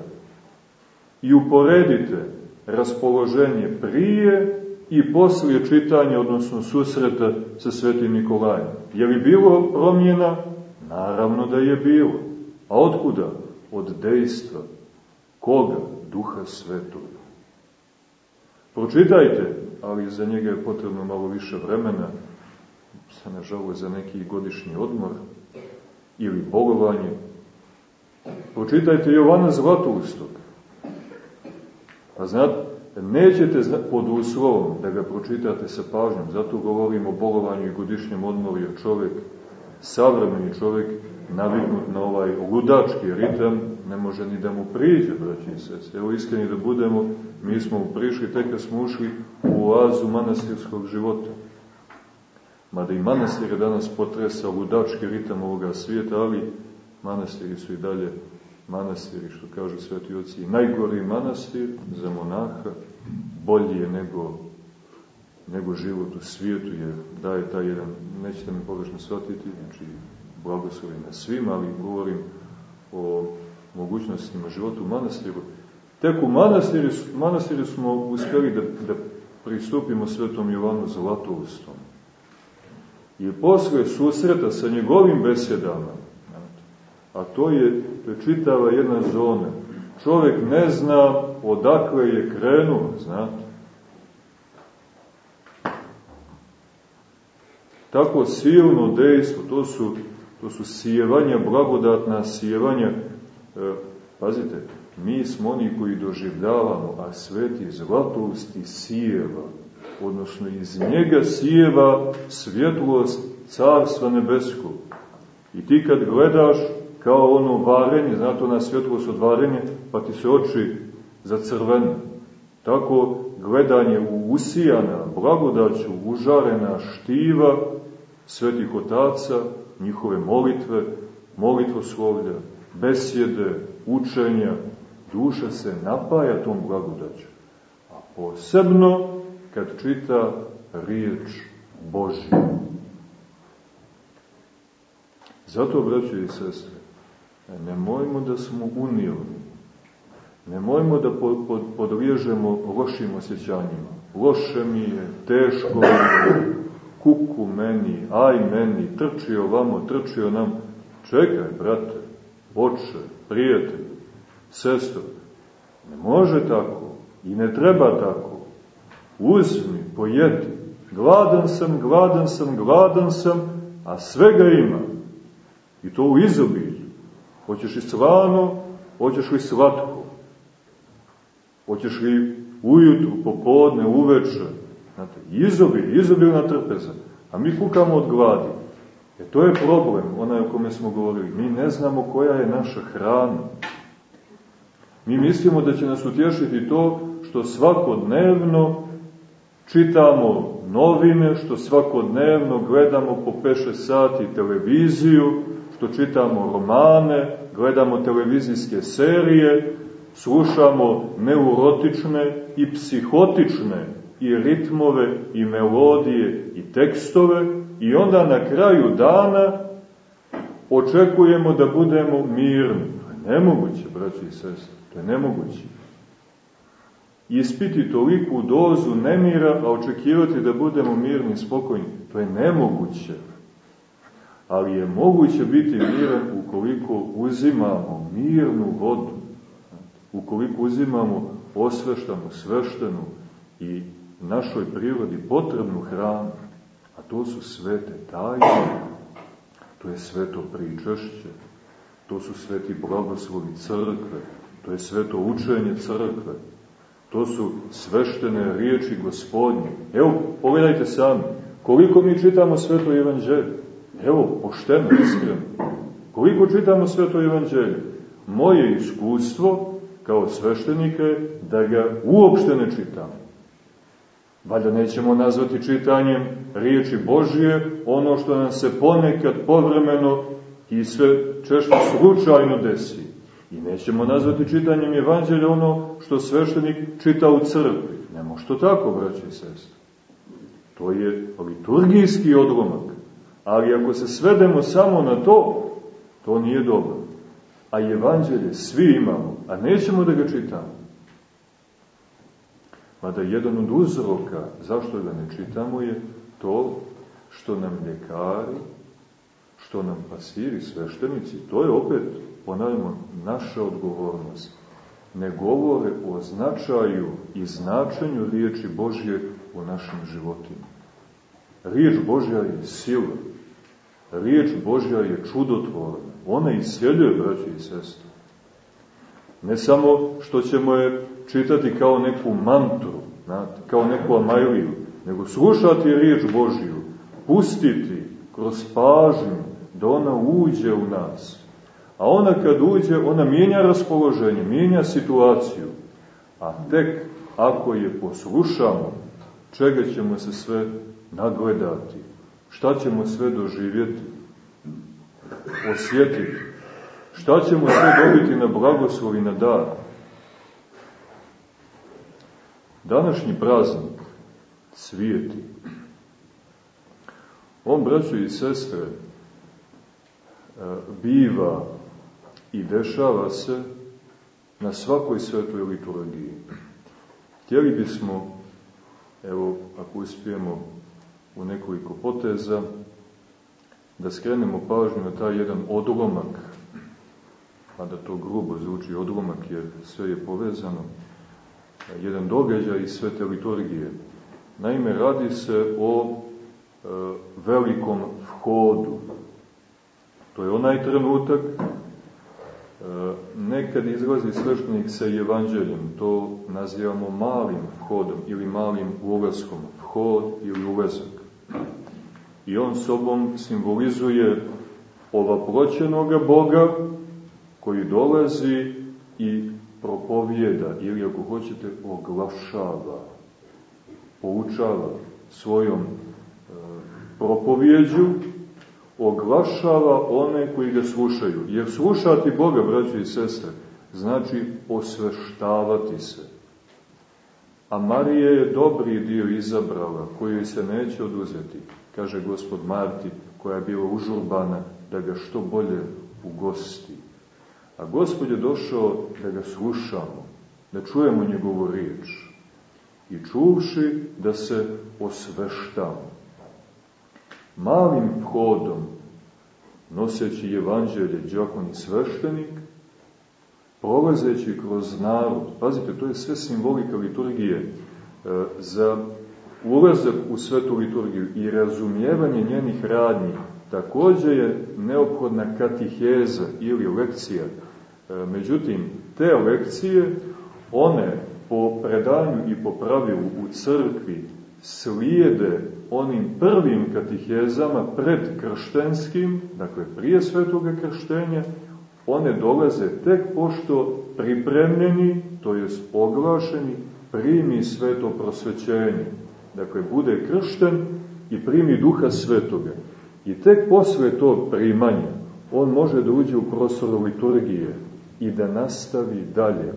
i uporedite raspoloženje prije i poslije čitanja, odnosno susreta sa svetim Nikolajem. Je li bilo promjena? Naravno da je bilo. A otkuda? Od dejstva. Koga? Duha Svetoga. Pročitajte, ali za njega je potrebno malo više vremena, sa nažalost za neki godišnji odmor ili bolovanje. Pročitajte Jovana Zlatoustog. A znate, nećete pod uslovom da ga pročitate sa pažnjom, zato govorim o bolovanju i godišnjem odmoru, jer čovjek, savremeni čovjek, naviknut na ovaj ludački ritam, ne može ni da mu priđe, braći i. Evo iskreni da budemo, mi smo mu prišli tek kad smo ušli u oazu manastirskog života. Mada i manastir je danas potresa ludački ritam ovoga svijeta, ali manastiri su i dalje manastiri, što kažu sveti oci, najgori manastir za monaha, bolji je nego, nego život u svijetu, jer daje taj jedan, nećete mi pogrešno shvatiti, znači blagoslovi na svima, ali govorim o mogućnostima života u manastiru. Tek u manastiru, manastiru smo uspjeli da, da pristupimo svetom Jovanu Zlatoustom. I posle susreta sa njegovim besedama, a to je, to je čitava jedna zona. Čovjek ne zna odakle je krenuo, znate. Tako silno dejstvo, to su, to su sijevanja, blagodatna sijevanja. E, pazite, mi smo oni koji doživljavamo, a sveti zlatosti sijeva, odnosno iz njega sijeva svjetlost Carstva Nebeskog. I ti kad gledaš kao ono varenje, znate ona svjetlost od varenje, pa ti se oči zacrvene. Tako gledanje u usijana, blagodaću, užarena štiva svetih otaca, njihove molitve, molitvoslovlja, besjede, učenja, duša se napaja tom blagodaću. A posebno kad čita riječ Božja. Zato, braćo i sestre, nemojmo da smo unilni, nemojmo da podliježemo lošim osjećanjima. Loše mi je, teško mi je, kuku meni, aj meni, trči ovamo, trči nam. Čekaj, brate, oče, prijatelj, sestro, ne može tako i ne treba tako. Uzmi, pojedi, gladan sam, gladan sam, gladan sam, a svega ima. I to u izobilju. Hoćeš li slano, hoćeš li slatko. Hoćeš li ujutru, popodne, uveče. Znate, izobilj, izobiljna trpeza. A mi kukamo od gladi. E to je problem, onaj o kome smo govorili. Mi ne znamo koja je naša hrana. Mi mislimo da će nas utješiti to što svakodnevno čitamo novine, što svakodnevno gledamo po 5-6 sati televiziju, što čitamo romane, gledamo televizijske serije, slušamo neurotične i psihotične i ritmove i melodije i tekstove i onda na kraju dana očekujemo da budemo mirni. To je nemoguće, braći i sestri, to je nemoguće. Ispiti toliku dozu nemira, a očekivati da budemo mirni i spokojni, to je nemoguće ali je moguće biti miran ukoliko uzimamo mirnu vodu, ukoliko uzimamo osveštanu, sveštenu i našoj prirodi potrebnu hranu, a to su svete tajne, to je sveto pričašće, to su sveti blagoslovi crkve, to je sveto učenje crkve, to su sveštene riječi gospodnje. Evo, pogledajte sami, koliko mi čitamo sveto evanđelje, Evo, pošteno, iskreno. Koliko čitamo sveto evanđelje? Moje iskustvo kao sveštenika je da ga uopšte ne čitam. Valjda nećemo nazvati čitanjem riječi Božije ono što nam se ponekad povremeno i sve češće slučajno desi. I nećemo nazvati čitanjem evanđelja ono što sveštenik čita u crkvi. Nemo što tako, braći i sestri. To je liturgijski odlomak. Ali ako se svedemo samo na to, to nije dobro. A evanđelje svi imamo, a nećemo da ga čitamo. Mada jedan od uzroka zašto ga ne čitamo je to što nam ljekari, što nam pasiri, sveštenici, to je opet, ponavljamo, naša odgovornost. Ne govore o značaju i značenju riječi Božje u našim životima. Riječ Božja je sila. Riječ Božja je čudotvorna. Ona isjeljuje, braći i sestri. Ne samo što ćemo je čitati kao neku mantru, znate, kao neku amajliju, nego slušati riječ Božju, pustiti kroz pažnju da ona uđe u nas. A ona kad uđe, ona mijenja raspoloženje, mijenja situaciju. A tek ako je poslušamo, čega ćemo se sve nagledati, Šta ćemo sve doživjeti? Osjetiti? Šta ćemo sve dobiti na blagoslov i na dar? Današnji praznik cvijeti. On, braćo i sestre, e, biva i dešava se na svakoj svetoj liturgiji. Htjeli bismo, evo, ako uspijemo u nekoliko poteza, da skrenemo pažnju na taj jedan odlomak, a da to grubo zvuči odlomak jer sve je povezano, jedan događaj iz svete liturgije. Naime, radi se o e, velikom vhodu. To je onaj trenutak nekad izlazi sveštenik sa evanđeljem, to nazivamo malim vhodom ili malim ulazkom, vhod ili ulazak. I on sobom simbolizuje ovaproćenoga Boga koji dolazi i propovijeda ili ako hoćete oglašava, poučava svojom e, propovjeđu oglašava one koji ga slušaju. Jer slušati Boga, braći i sestre, znači osveštavati se. A Marija je dobri dio izabrala, koji se neće oduzeti, kaže gospod Marti, koja je bila užurbana da ga što bolje ugosti. A gospod je došao da ga slušamo, da čujemo njegovu riječ i čuvši da se osveštamo malim hodom, noseći evanđelje, džakon i sveštenik, prolazeći kroz narod, pazite, to je sve simbolika liturgije, e, za ulazak u svetu liturgiju i razumijevanje njenih radnji, takođe je neophodna katiheza ili lekcija. E, međutim, te lekcije, one po predanju i po pravilu u crkvi slijede onim prvim katihezama pred krštenskim, dakle prije svetoga krštenja, one dolaze tek pošto pripremljeni, to jest oglašeni, primi sveto prosvećenje. Dakle, bude kršten i primi duha svetoga. I tek posle tog primanja on može da uđe u prostor liturgije i da nastavi dalje.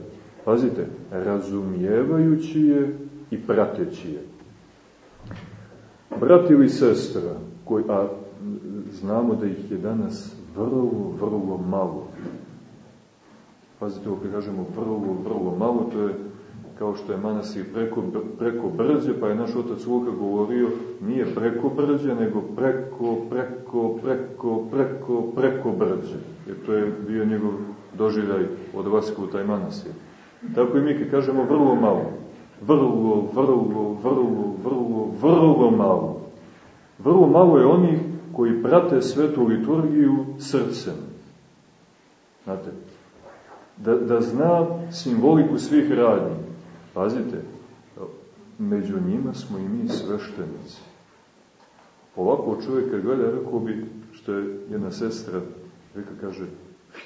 Pazite, razumijevajući je i prateći je. Brat ili sestra, koji, a znamo da ih je danas vrlo, vrlo malo. Pazite, ovo kažemo vrlo, vrlo malo, to je kao što je manasir preko, preko brđe, pa je naš otac Luka govorio, nije preko brđe, nego preko, preko, preko, preko, preko brđe. Jer to je bio njegov doživljaj od vas u taj manasir. Tako i mi kad kažemo vrlo malo, vrlo, vrlo, vrlo, vrlo, vrlo malo. Vrlo malo je onih koji prate svetu liturgiju srcem. Znate, da, da zna simboliku svih radnji. Pazite, među njima smo i mi sveštenici. Ovako čovjek kad gleda, rekao bi, što je jedna sestra, reka kaže,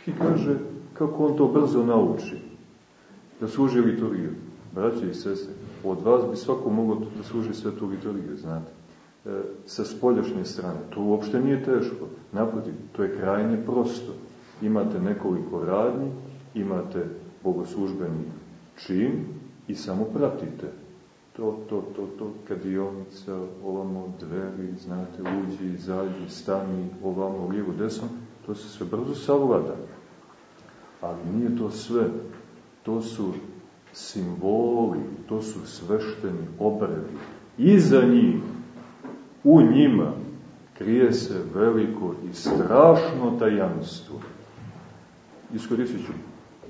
i kaže, kako on to brzo nauči, da služi liturgiju braće i sestre, od vas bi svako moglo da služi svetu liturgiju, znate, sa spoljašnje strane. To uopšte nije teško. Naprotiv, to je krajnje prosto. Imate nekoliko radnji, imate bogoslužbeni čin i samo pratite. To, to, to, to, kadionica, ovamo dveri, znate, uđi, izađi, stani, ovamo, lijevo, desno, to se sve brzo savlada. Ali nije to sve. To su simboli, to su svešteni obredi. Iza njih, u njima, krije se veliko i strašno tajanstvo. Iskoristit ću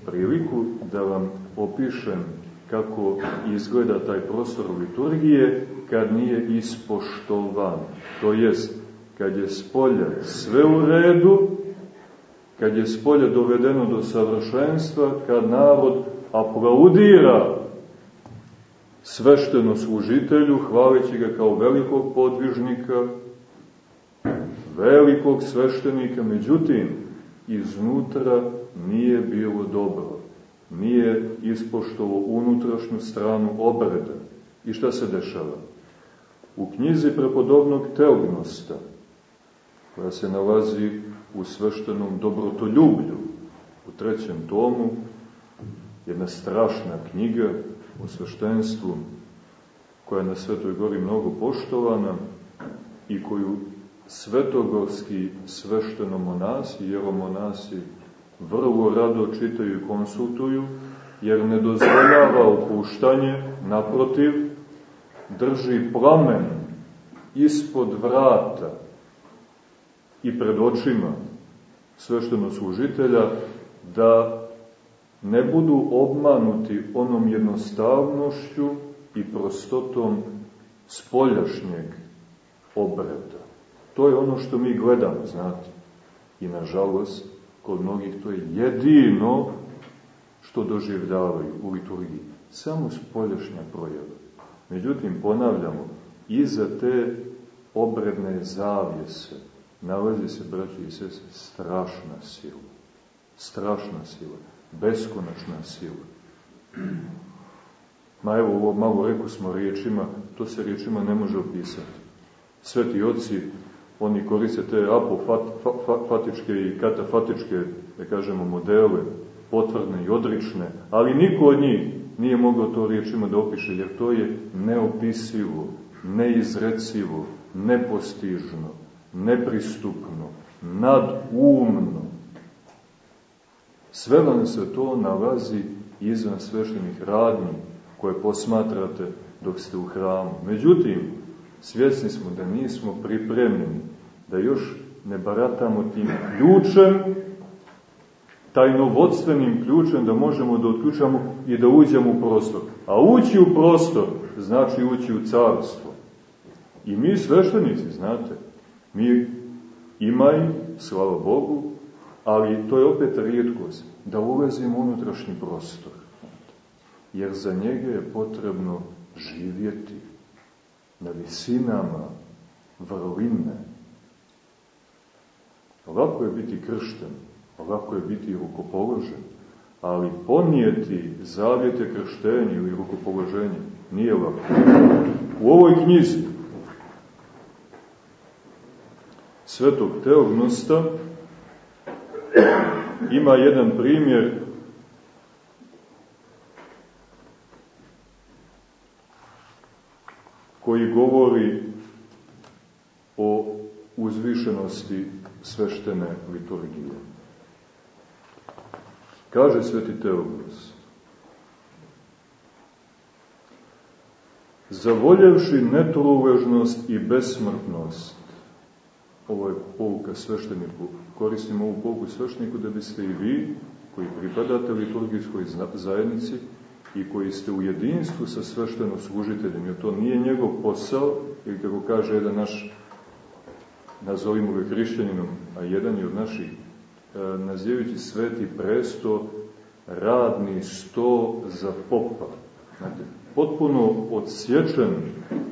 priliku da vam opišem kako izgleda taj prostor liturgije kad nije ispoštovan. To jest, kad je spolja sve u redu, kad je spolja dovedeno do savršenstva, kad narod aplaudira svešteno služitelju, hvaleći ga kao velikog podvižnika, velikog sveštenika, međutim, iznutra nije bilo dobro. Nije ispoštovo unutrašnju stranu obreda. I šta se dešava? u knjizi prepodobnog Teognosta, koja se nalazi u sveštenom dobrotoljublju, u trećem tomu, jedna strašna knjiga o sveštenstvu, koja je na Svetoj gori mnogo poštovana i koju svetogorski sveštenomonasi jeromonasi vrlo rado čitaju i konsultuju, jer ne dozvoljava opuštanje, naprotiv, drži plamen ispod vrata i pred očima sveštenoslužitelja da ne budu obmanuti onom jednostavnošću i prostotom spoljašnjeg obreda. To je ono što mi gledamo, znate. I nažalost, kod mnogih to je jedino što doživljavaju u liturgiji. Samo spoljašnja projava. Međutim, ponavljamo, iza te obredne zavjese nalazi se, braći i sese, strašna sila. Strašna sila. Beskonačna sila. Ma evo, ovo malo rekao smo riječima, to se riječima ne može opisati. Sveti oci, oni koriste te apofatičke i katafatičke, da kažemo, modele, potvrdne i odrične, ali niko od njih nije mogao to riječima da opiše, jer to je neopisivo, neizrecivo, nepostižno, nepristupno, nadumno. Sve vam se to nalazi izvan sveštenih radnji koje posmatrate dok ste u hramu. Međutim, svjesni smo da nismo pripremljeni, da još ne baratamo tim ključem, tajnovodstvenim ključem da možemo da otključamo i da uđemo u prostor. A ući u prostor znači ući u carstvo. I mi sveštenici, znate, mi imaj, slava Bogu, ali to je opet rijetkost, da ulazimo u unutrašnji prostor. Jer za njega je potrebno živjeti na visinama vrline. Lako je biti kršten, lako je biti rukopoložen, ali ponijeti zavjete krštenja ili rukopoloženja nije lako. U ovoj knjizi svetog Teognosta ima jedan primjer koji govori o uzvišenosti sveštene liturgije. Kaže sveti Teognos, zavoljevši netruležnost i besmrtnost, ovo je pouka svešteniku, koristim ovu pouku svešteniku da biste i vi, koji pripadate liturgijskoj zajednici, i koji ste u jedinstvu sa služiteljem, jer to nije njegov posao, ili kako kaže jedan naš, nazovimo ga hrišćaninom, a jedan je od naših, e, nazivajući sveti presto, radni sto za popa. Znate, potpuno odsječen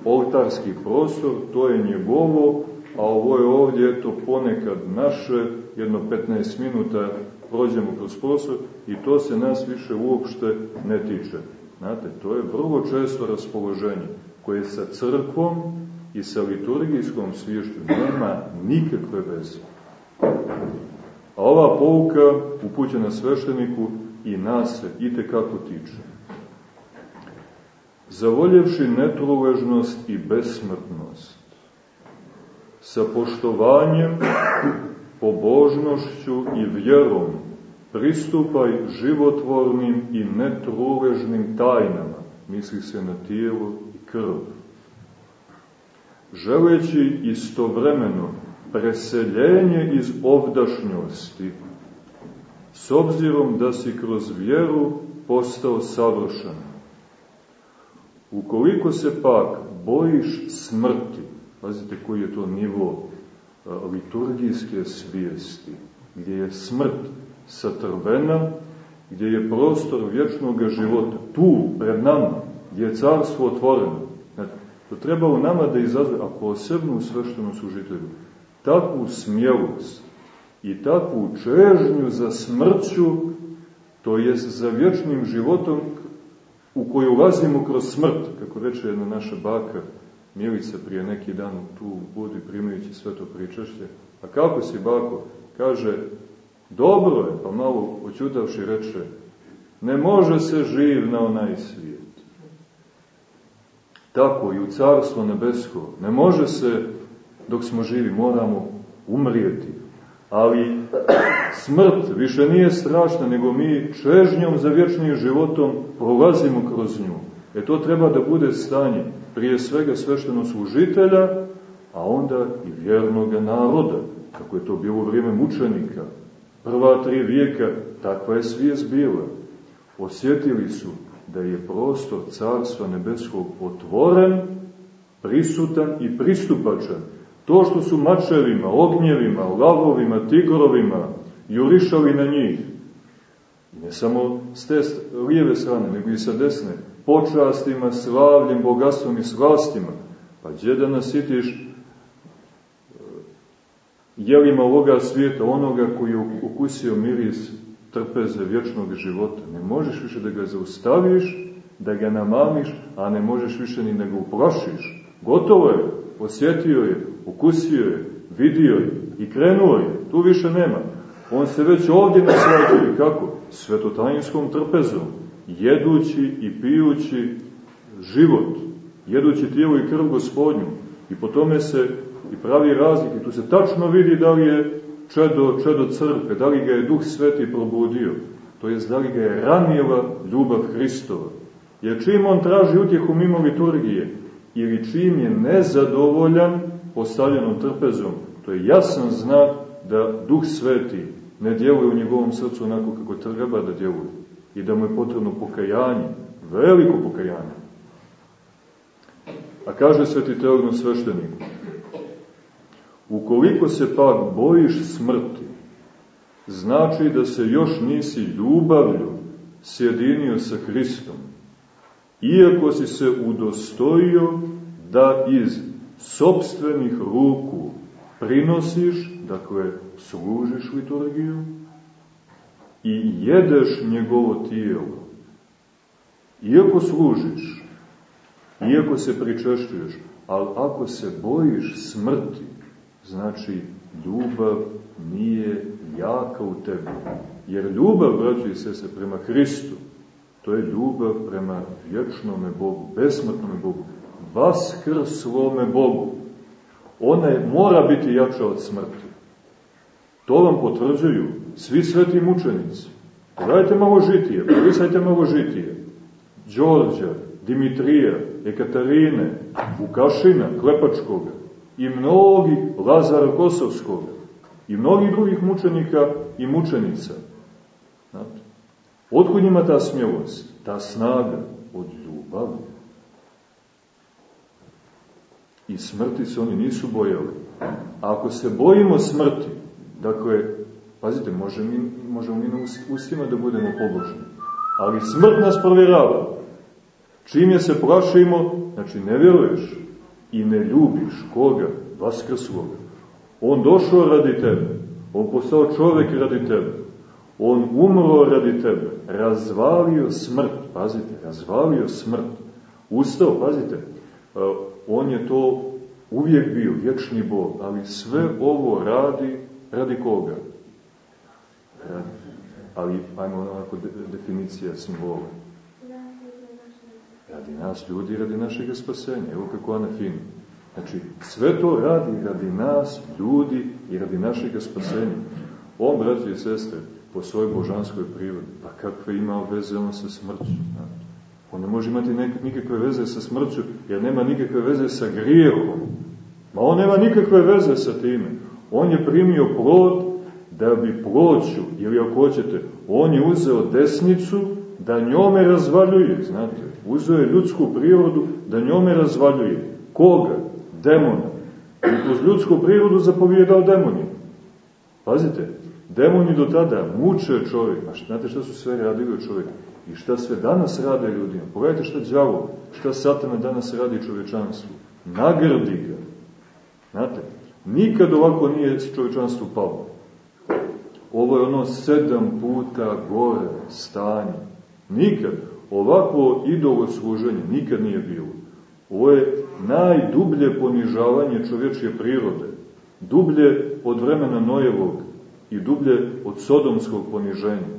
oltarski prostor, to je njegovo, a ovo je ovdje, eto, ponekad naše, jedno 15 minuta prođemo kroz prostor i to se nas više uopšte ne tiče. Znate, to je vrlo često raspoloženje koje sa crkvom i sa liturgijskom sviješću nema nikakve veze. A ova pouka upućena svešteniku i nas se i tekako tiče. Zavoljevši netruležnost i besmrtnost, sa poštovanjem pobožnošću i vjerom pristupaj životvornim i netruležnim tajnama, misli se na tijelo i krv. Želeći istovremeno preseljenje iz ovdašnjosti, s obzirom da si kroz vjeru postao savršen. Ukoliko se pak bojiš smrti, pazite koji je to nivo liturgijske svijesti, gdje je smrt satrvena, gdje je prostor vječnog života, tu, pred nama, gdje je carstvo otvoreno. Znači, to treba u nama da izazve, a posebno u sveštenom sužitelju, takvu smjelost i takvu čežnju za smrću, to je za vječnim životom u koju ulazimo kroz smrt, kako reče jedna naša baka, Milica prije neki dan tu budi primajući sveto pričašće. A kako si, bako? Kaže, dobro je, pa malo očutavši reče, ne može se živ na onaj svijet. Tako i u carstvo nebesko. Ne može se, dok smo živi, moramo umrijeti. Ali smrt više nije strašna, nego mi čežnjom za vječnim životom prolazimo kroz nju. E to treba da bude stanje prije svega svešteno služitelja, a onda i vjernog naroda, kako je to bilo u vrijeme mučenika. Prva tri vijeka takva je svijest bila. Osjetili su da je prostor Carstva Nebeskog otvoren, prisutan i pristupačan. To što su mačevima, ognjevima, lavovima, tigrovima jurišali na njih, ne samo s te lijeve strane, nego i sa desne, počastima, slavljem, bogatstvom i slastima, pa gdje da nasitiš e, jelima ovoga svijeta, onoga koji je ukusio miris trpeze vječnog života. Ne možeš više da ga zaustaviš, da ga namamiš, a ne možeš više ni da ga uplašiš. Gotovo je, osjetio je, ukusio je, vidio je i krenuo je. Tu više nema. On se već ovdje nasvađuje, kako? Svetotajinskom trpezom, jedući i pijući život, jedući tijelo i krv gospodnju. I po tome se i pravi razlik. I tu se tačno vidi da li je čedo, čedo crkve, da li ga je Duh Sveti probudio, to je da li ga je ranila ljubav Hristova. Jer čim on traži utjehu mimo liturgije, ili čim je nezadovoljan postavljenom trpezom, to je jasan znak da Duh Sveti ne djeluje u njegovom srcu onako kako treba da djeluje i da mu je potrebno pokajanje, veliko pokajanje. A kaže sveti teogno svešteniku, Ukoliko se pak bojiš smrti, znači da se još nisi ljubavlju sjedinio sa Hristom, iako si se udostojio da iz sobstvenih ruku prinosiš, dakle, služiš liturgiju i jedeš njegovo tijelo. Iako služiš, iako se pričešćuješ, ali ako se bojiš smrti, znači ljubav nije jaka u tebi. Jer ljubav, braći i sese, prema Hristu, to je ljubav prema vječnome Bogu, besmrtnome Bogu, vaskrslome Bogu. Ona je, mora biti jača od smrti. To vam potvrđuju svi sveti mučenici. Pogledajte malo žitije, polisajte malo žitije. Đorđa, Dimitrija, Ekaterine, Vukašina, Klepačkoga, i mnogi Lazara Kosovskog i mnogih drugih mučenika i mučenica. Znate? Otkud njima ta smjelost, ta snaga? Od ljubavi. I smrti se oni nisu bojali. A ako se bojimo smrti, dakle, pazite, može mi, možemo mi na ustima da budemo pobožni, ali smrt nas provjerava. Čim je se plašimo, znači ne vjeruješ, i ne ljubiš koga? Vaskrsloga. On došao radi tebe. On postao čovek radi tebe. On umro radi tebe. Razvalio smrt. Pazite, razvalio smrt. Ustao, pazite. On je to uvijek bio, vječni Bog. Ali sve ovo radi radi koga? Radi. Ali, ajmo onako definicija simbola Radi nas ljudi, radi našeg spasenja. Evo kako ona fina. Znači, sve to radi radi nas, ljudi i radi našeg spasenja. On, braći i sestre, po svojoj božanskoj prirodi, pa kakve ima veze on sa smrću? On ne može imati nikakve veze sa smrću, jer nema nikakve veze sa grijehom. Ma on nema nikakve veze sa time. On je primio plod da bi ploću, ili ako hoćete, on je uzeo desnicu da njome razvaljuje, znate, uzeo je ljudsku prirodu da njome razvaljuje. Koga? Demona. I kroz ljudsku prirodu zapovjedao demoni. Pazite, demoni do tada muče čovjeka. Znate šta su sve radili od čovjeka? I šta sve danas rade ljudima? Pogledajte šta djavo, šta satana danas radi čovječanstvu. Nagrdi ga. Znate, nikad ovako nije čovječanstvo palo. Ovo je ono sedam puta gore stanje. Nikad. Ovako idolo služenje nikad nije bilo. Ovo je najdublje ponižavanje čovječje prirode, dublje od vremena Nojevog i dublje od sodomskog poniženja.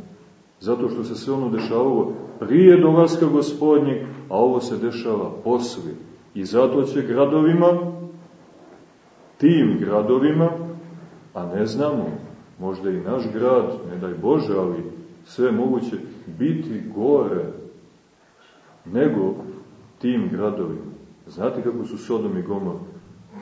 Zato što se sve ono dešavalo prije dolaska gospodnjeg, a ovo se dešava posle. I zato će gradovima, tim gradovima, a ne znamo, možda i naš grad, ne daj Bože, ali sve moguće, biti gore nego tim gradovima. Znate kako su Sodom i Gomor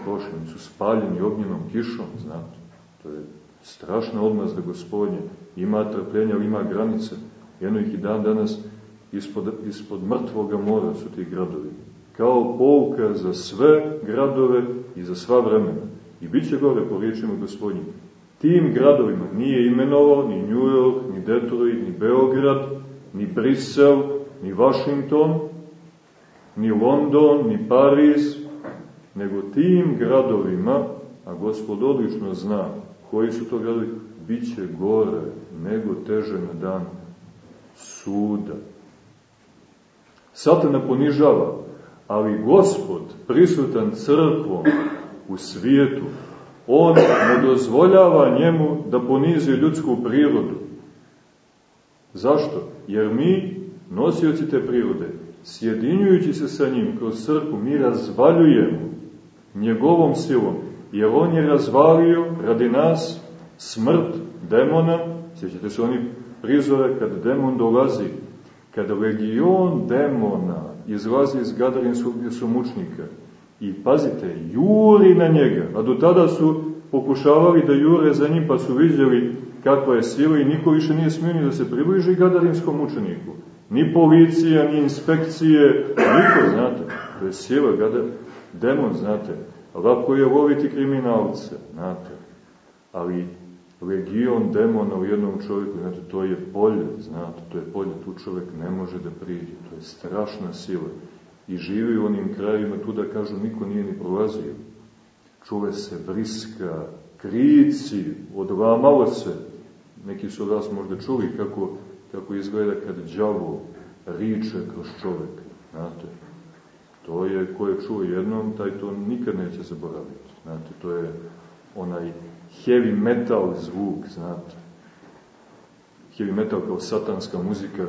prošli? Su spaljeni ognjenom kišom, znate. To je strašna odmazda gospodnje. Ima trpljenja, ima granice. Jedno ih i dan danas ispod, ispod mrtvoga mora su ti gradovi. Kao pouka za sve gradove i za sva vremena. I bit će gore po riječima gospodnjim. Tim gradovima nije imenovao ni New York, ni Detroit, ni Beograd, ni Brisel, ni Washington, ni London, ni Pariz, nego tim gradovima, a gospod odlično zna koji su to gradovi, bit će gore nego teže na dan suda. Satana ponižava, ali gospod prisutan crkvom u svijetu, on ne dozvoljava njemu da ponizi ljudsku prirodu. Zašto? Jer mi, nosioci te prirode, sjedinjujući se sa njim kroz crkvu, mi razvaljujemo njegovom silom, jer on je razvalio radi nas smrt demona, sjećate se oni prizore kad demon dolazi, kada legion demona izlazi iz gadarinskog mučnika i pazite, juri na njega, a do tada su pokušavali da jure za njim pa su vidjeli kakva je sila i niko više nije smio da se približi gadarinskom mučeniku. Ni policija, ni inspekcije, niko, znate, to je sila, gada, demon, znate, lako je loviti kriminalce, znate, ali legion demona u jednom čovjeku, znate, to je polje, znate, to je polje, tu čovjek ne može da priđe, to je strašna sila. I živi u onim krajima, tu da kažu, niko nije ni prolazio. Čuve se vriska, krici, odvamalo se. Neki su vas možda čuli kako, kako izgleda kad đavo riče kroz čovjeka, znate. To je, ko je čuo jednom, taj to nikad neće zaboraviti. Znate, to je onaj heavy metal zvuk, znate. Heavy metal kao satanska muzika,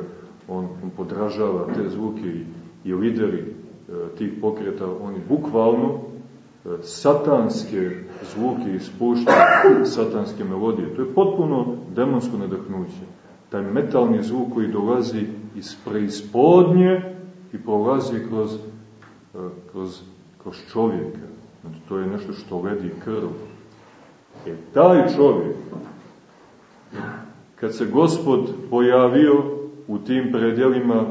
on, on podražava te zvuke i, i lideri e, tih pokreta, oni bukvalno e, satanske zvuke ispuštaju, satanske melodije. To je potpuno demonsko nadahnuće. Taj metalni zvuk koji dolazi iz preispodnje i prolazi kroz, e, kroz, kroz čovjeka. Znači, to je nešto što ledi krv E, taj čovjek, kad se gospod pojavio u tim predjelima,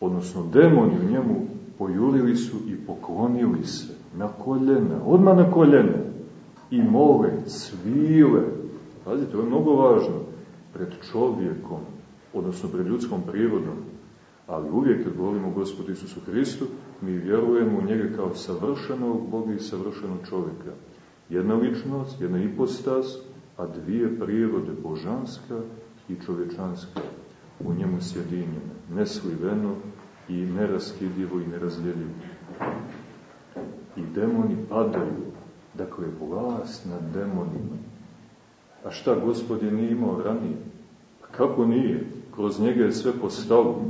odnosno demoni u njemu, pojurili su i poklonili se na koljena, odmah na koljena, i mole, svile. Pazite, to je mnogo važno, pred čovjekom, odnosno pred ljudskom prirodom, ali uvijek kad govorimo o gospodu Isusu Hristu, mi vjerujemo u njega kao savršenog Boga i savršenog čovjeka. Jedna ličnost, jedna ipostas, a dvije prirode, božanska i čovečanska, u njemu sjedinjene, nesliveno i neraskidivo i nerazdjeljivo. I demoni padaju, dakle, vlast nad demonima. A šta gospod je nije imao ranije? Pa kako nije? Kroz njega je sve postalo.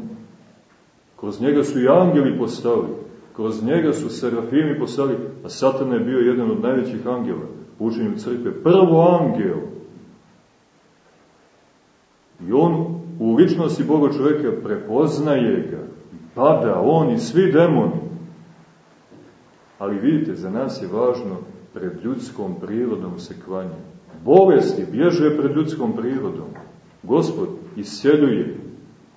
Kroz njega su i angeli postali. Kroz njega su serafimi postali, a Satan je bio jedan od najvećih angela u učenju crkve. Prvo angel. I on u ličnosti Boga čoveka prepoznaje ga. Pada on i svi demoni. Ali vidite, za nas je važno pred ljudskom prirodom se klanja. Bolesti bježe pred ljudskom prirodom. Gospod isceljuje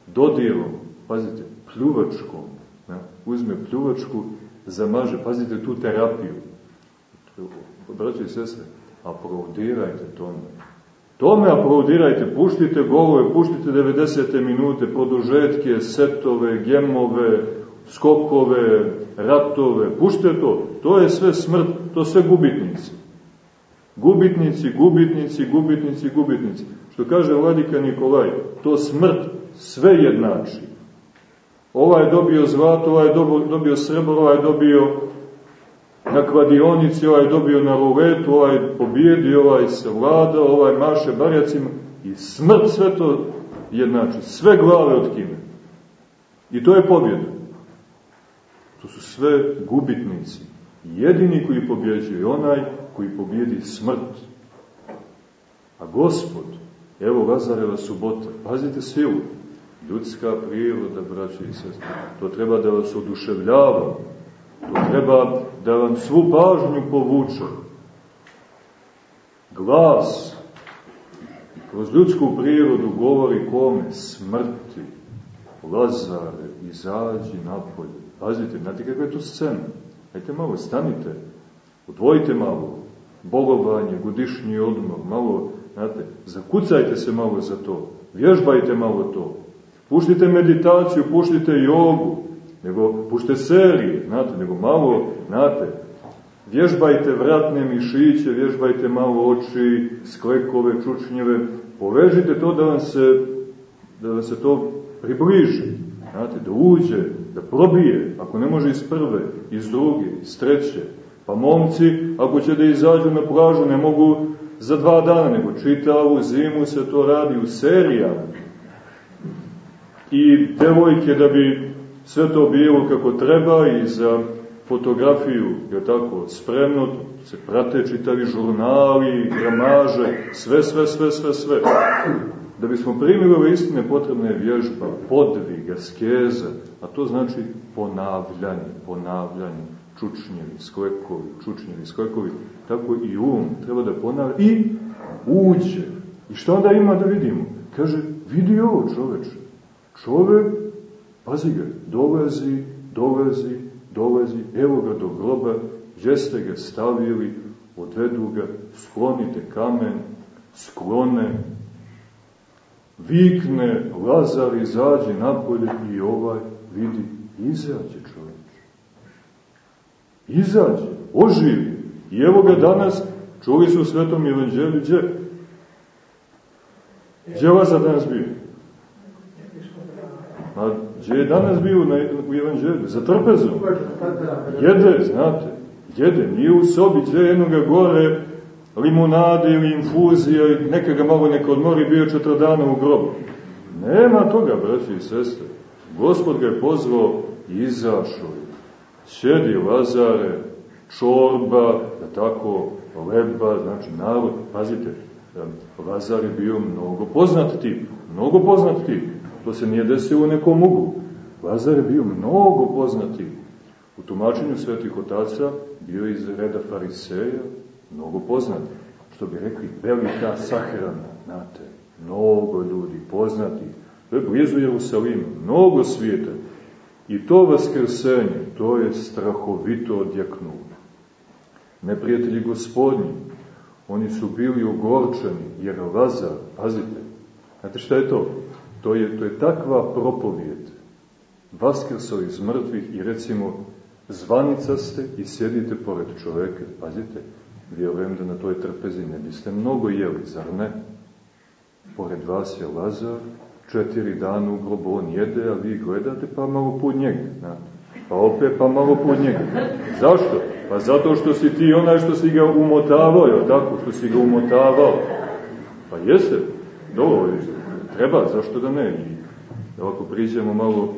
dodirom, pazite, pljuvačkom, uzme pljuvačku, zamaže, pazite tu terapiju. Braći i sestre, aplaudirajte tome. Tome aplaudirajte, puštite golove, puštite 90. minute, produžetke, setove, gemove, skokove, ratove, puštite to. To je sve smrt, to sve gubitnici. Gubitnici, gubitnici, gubitnici, gubitnici. Što kaže Vladika Nikolaj, to smrt sve jednači. Ovaj je dobio zlato, ovaj je dobio srebro, ovaj je dobio na kladionici, ovaj dobio na ruletu, ovaj je pobjedio, ovaj se vlada, ovaj maše barjacima i smrt sve to jednači, sve glave otkine. I to je pobjeda. To su sve gubitnici. Jedini koji pobjeđuje je onaj koji pobjedi smrt. A gospod, evo Lazareva subota, pazite silu, ljudska priroda, braći i sestri, to treba da vas oduševljava, to treba da vam svu pažnju povuče. Glas kroz ljudsku prirodu govori kome? Smrti. Lazare, izađi napolje. Pazite, znate kakva je to scena? Hajte malo, stanite, odvojite malo, bogovanje, godišnji odmor, malo, znate, zakucajte se malo za to, vježbajte malo to, puštite meditaciju, puštite jogu, nego pušte serije, znate, nego malo, znate, vježbajte vratne mišiće, vježbajte malo oči, sklekove, čučnjeve, povežite to da vam se, da vam se to približi, znate, da uđe, da probije, ako ne može iz prve, iz druge, iz treće, pa momci, ako će da izađu na plažu, ne mogu za dva dana, nego čitavu zimu se to radi u serijama. I devojke da bi sve to bilo kako treba i za fotografiju, je tako, spremno, se prate čitavi žurnali, gramaže, sve, sve, sve, sve, sve. Da bismo primili ove istine potrebna je vježba, podvig, askeza, a to znači ponavljanje, ponavljanje, čučnjevi, sklekovi, čučnjevi, sklekovi, tako i um treba da ponavlja i uđe. I što onda ima da vidimo? Kaže, vidi ovo čoveče. Čovek, pazi ga, dolazi, dolazi, dolazi, evo ga do groba, gdje ste ga stavili, odvedu ga, sklonite kamen, sklone, vikne, Lazar izađe napolje i ovaj vidi, izađe čovjek. Izađe, oživi. I evo ga danas, čuli su u Svetom Evanđelju, gdje? Gdje Lazar danas bio? A gdje je danas bio na, u Evanđelju? Za trpezom. Jede, znate, jede. Nije u sobi, gdje jednoga gore limunade ili infuzija, neka ga malo neka odmori, bio četvr dana u grobu. Nema toga, braći i sestre. Gospod ga je pozvao i izašao je. Sjedi Lazare, čorba, da tako, leba, znači narod, pazite, Lazar bio mnogo poznat tip, mnogo poznat tip. To se nije desilo u nekom uglu. Lazar je bio mnogo poznat tip. U tumačenju svetih otaca bio iz reda fariseja, mnogo poznat, što bi rekli, velika sahrana, znate, mnogo ljudi poznati, to je blizu Jerusalima, mnogo svijeta. I to vaskrsenje, to je strahovito odjeknulo. Neprijatelji gospodnji, oni su bili ogorčeni, jer Lazar, pazite, znate šta je to? To je, to je takva propovijed. Vaskrsao iz mrtvih i recimo zvanica ste i sjedite pored čoveka, pazite, vjerujem da na toj trpezi ne biste mnogo jeli, zar ne? Pored vas je Lazar, četiri dana u grobu on jede, a vi gledate pa malo put njega. Znate. Pa opet pa malo put njega. Zašto? Pa zato što si ti onaj što si ga umotavao, je tako? Što si ga umotavao. Pa jeste, dovoljno. Treba, zašto da ne? I ovako priđemo malo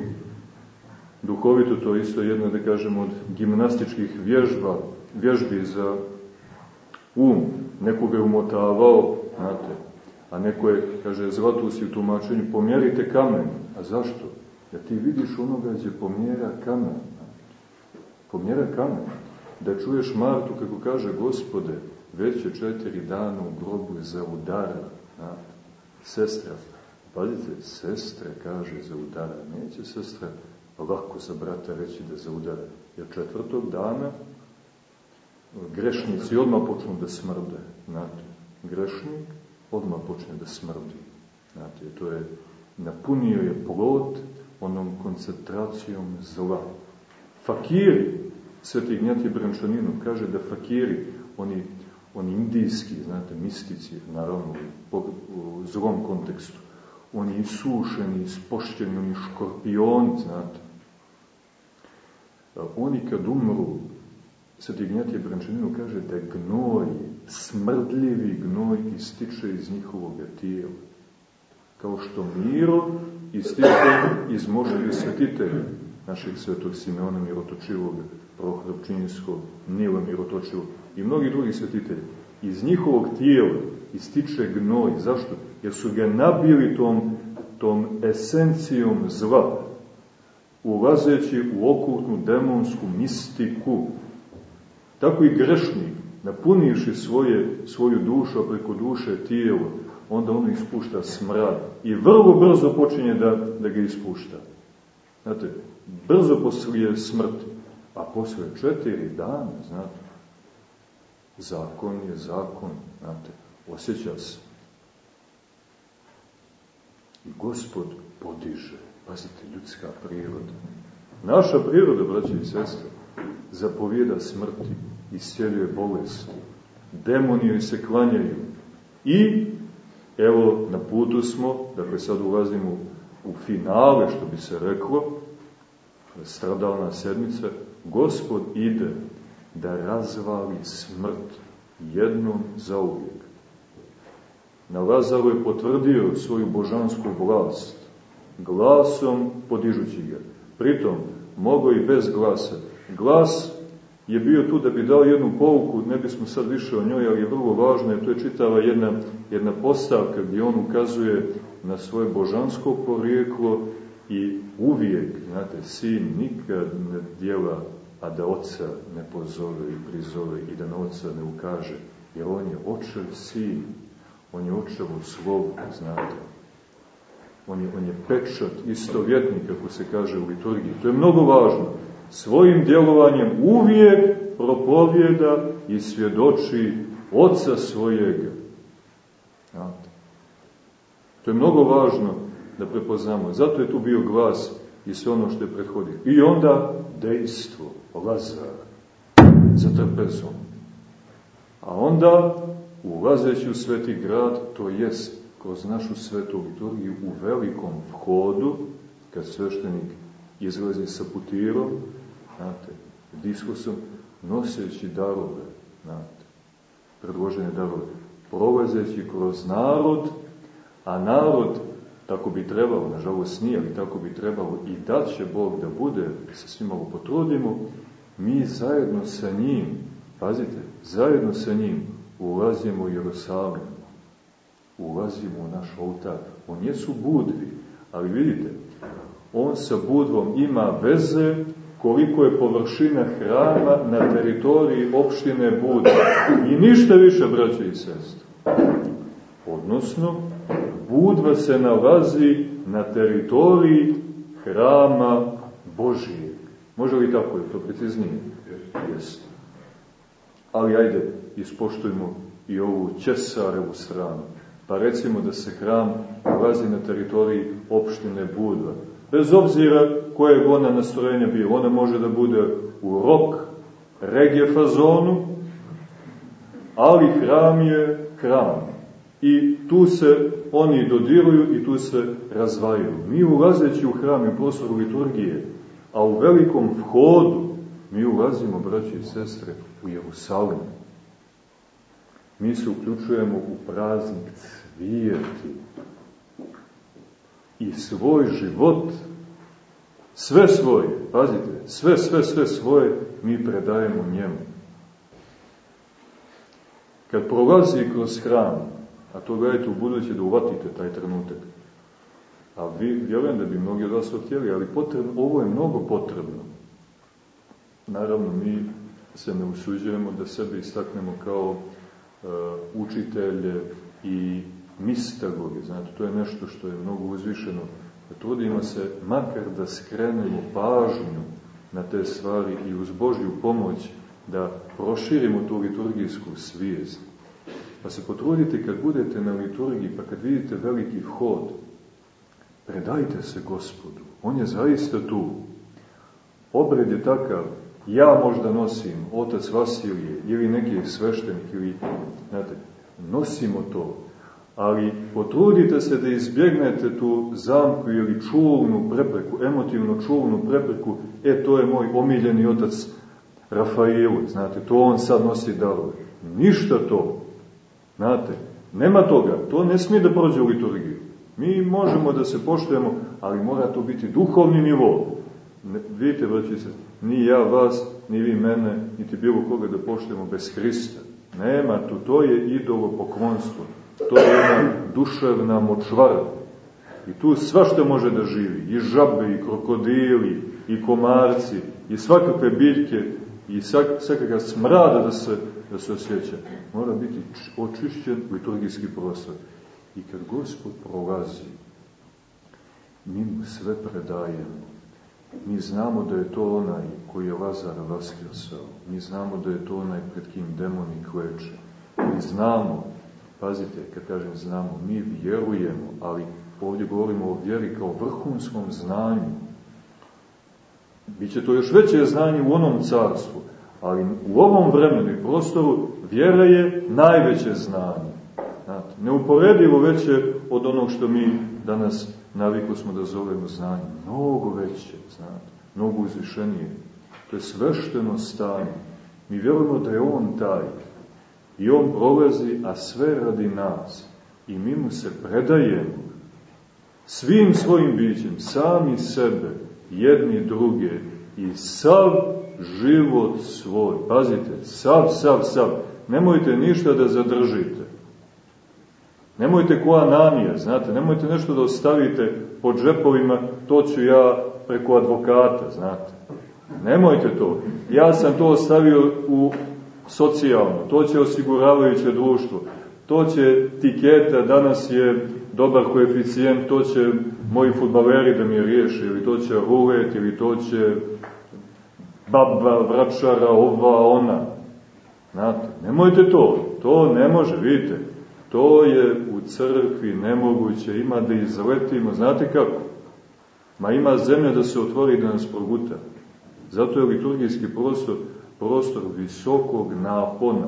duhovito, to isto jedno, da kažemo, od gimnastičkih vježba, vježbi za um, nekoga je umotavao, znate, a neko je, kaže, Zlatusi u tumačenju, pomjerite kamen. A zašto? Da ti vidiš onoga gdje pomjera kamen. Pomjera kamen. Da čuješ Martu kako kaže, gospode, već je četiri dana u grobu za udara. Znate, sestra, pazite, sestre kaže za udara. Neće sestra lako za brata reći da za udara. Jer četvrtog dana grešnici odmah počnu da smrde. Znate, grešnik odmah počne da smrdi. Znate, to je, napunio je plot onom koncentracijom zla. Fakiri, sveti Ignjati Brančaninu kaže da fakiri, oni, oni indijski, znate, mistici, naravno, u zlom kontekstu, oni isušeni, ispošćeni, oni škorpioni, znate. Oni kad umru, Sveti Ignjatije Brančaninu kaže da gnoj, smrdljivi gnoj ističe iz njihovog tijela. Kao što miro ističe iz možda svetitelja našeg svetog Simeona Mirotočivog, Prohropčinjskog, Nila Mirotočivog i mnogi drugi svetitelji. Iz njihovog tijela ističe gnoj. Zašto? Jer su ga nabili tom, tom esencijom zla, ulazeći u okultnu demonsku mistiku. Tako i grešnik, napunivši svoje, svoju dušu, a preko duše tijelo, onda ono ispušta smrad i vrlo brzo počinje da, da ga ispušta. Znate, brzo poslije smrti, a posle četiri dana, znate, zakon je zakon, znate, osjeća se. Gospod podiže, pazite, ljudska priroda. Naša priroda, braće i sestre, zapovjeda smrti, isceljuje bolesti, demoni joj se klanjaju. I, evo, na putu smo, dakle sad ulazimo u finale, što bi se reklo, stradalna sedmica, gospod ide da razvali smrt jednom za uvijek. Na Lazaru je potvrdio svoju božansku vlast, glasom podižući ga. Pritom, mogo i bez glasa. Glas je bio tu da bi dao jednu pouku, ne bismo sad više o njoj, ali je vrlo važno, jer to je čitava jedna, jedna postavka gdje on ukazuje na svoje božansko porijeklo i uvijek, znate, sin nikad ne djela, a da oca ne pozove i prizove i da na oca ne ukaže, jer on je očev sin, on je očevo slovo, znate. On je, on je pečat, istovjetnik, kako se kaže u liturgiji. To je mnogo važno. Svojim djelovanjem uvijek propovjeda i svjedoči oca svojega. Znate. To je mnogo važno da prepoznamo. Zato je tu bio glas i sve ono što je prethodio. I onda dejstvo, Lazar, za trpezom. A onda, ulazeći u sveti grad, to jest kroz našu svetu liturgiju u velikom vhodu, kad sveštenik izlazi sa putirom, znate, diskusom, noseći darove, znate, predložene darove, prolazeći kroz narod, a narod tako bi trebalo, nažalost nije, ali tako bi trebalo i da će Bog da bude, da se svi malo potrudimo, mi zajedno sa njim, pazite, zajedno sa njim ulazimo u Jerusalim, ulazimo u naš oltar. On jesu budvi, ali vidite, on sa budvom ima veze koliko je površina hrama na teritoriji opštine Budva. I ništa više, braće i sestre. Odnosno, Budva se nalazi na teritoriji hrama Božije. Može li tako je to preciznije? Jeste. Ali ajde, ispoštujmo i ovu Česarevu stranu. Pa recimo da se hram nalazi na teritoriji opštine Budva. Bez obzira koje je ona nastrojenja bio, ona može da bude u rok, regije fazonu, ali hram je hram. I tu se oni dodiruju i tu se razvajaju. Mi ulazeći u hram i prostoru liturgije, a u velikom vhodu, mi ulazimo, braći i sestre, u Jerusalim. Mi se uključujemo u praznik cvijeti. I svoj život, sve svoje, pazite, sve, sve, sve svoje, mi predajemo njemu. Kad prolazi kroz hram, A to gledajte u buduće da uvatite taj trenutak. A vi, vjerujem da bi mnogi od vas to htjeli, ali potrebno, ovo je mnogo potrebno. Naravno, mi se ne usuđujemo da sebe istaknemo kao učitelje i mistagoge. Znate, to je nešto što je mnogo uzvišeno. Trudimo se makar da skrenemo pažnju na te stvari i uz Božju pomoć da proširimo tu liturgijsku svijest Pa se potrudite kad budete na liturgiji, pa kad vidite veliki vhod, predajte se gospodu. On je zaista tu. Obred je takav, ja možda nosim, otac Vasilije, ili neki sveštenik, ili, znate, nosimo to. ali potrudite se da izbjegnete tu zamku ili čulnu prepreku, emotivno čulnu prepreku, e, to je moj omiljeni otac Rafaelu, znate, to on sad nosi darove. Ništa to, znate, nema toga, to ne smije da prođe u liturgiju. Mi možemo da se poštujemo, ali mora to biti duhovni nivo. Ne, vidite, braći se, ni ja vas, ni vi mene, niti bilo koga da poštujemo bez Hrista. Nema tu, to je idolo poklonstvo. To je jedna duševna močvara. I tu sva što može da živi, i žabe, i krokodili, i komarci, i svakakve biljke, i svakakva smrada da se, da se osjeća. Mora biti očišćen liturgijski prostor. I kad Gospod prolazi, mi mu sve predajemo. Mi znamo da je to onaj koji je Lazar vaskrsao. Mi znamo da je to onaj pred kim demoni kleče. Mi znamo, pazite, kad kažem znamo, mi vjerujemo, ali ovdje govorimo o vjeri kao vrhunskom znanju. Biće to još veće znanje u onom carstvu, ali u ovom vremenu i prostoru vjera je najveće znanje. Znate, neuporedivo veće od onog što mi danas naviku smo da zovemo znanje. Mnogo veće, znate, mnogo uzvišenije. To je svešteno stanje. Mi vjerujemo da je On taj. I On prolazi, a sve radi nas. I mi mu se predajemo svim svojim bićem, sami sebe, jedni druge i sav život svoj. Pazite, sav, sav, sav. Nemojte ništa da zadržite. Nemojte koja namija, znate, nemojte nešto da ostavite pod džepovima, to ću ja preko advokata, znate. Nemojte to. Ja sam to ostavio u socijalno, to će osiguravajuće društvo, to će tiketa, danas je dobar koeficijent, to će moji futbaleri da mi riješe, ili to će rulet, ili to će baba, vračara, ova, ona. Znate, nemojte to, to ne može, vidite, To je u crkvi nemoguće, ima da izletimo, znate kako? Ma ima zemlja da se otvori da nas proguta. Zato je liturgijski prostor prostor visokog napona.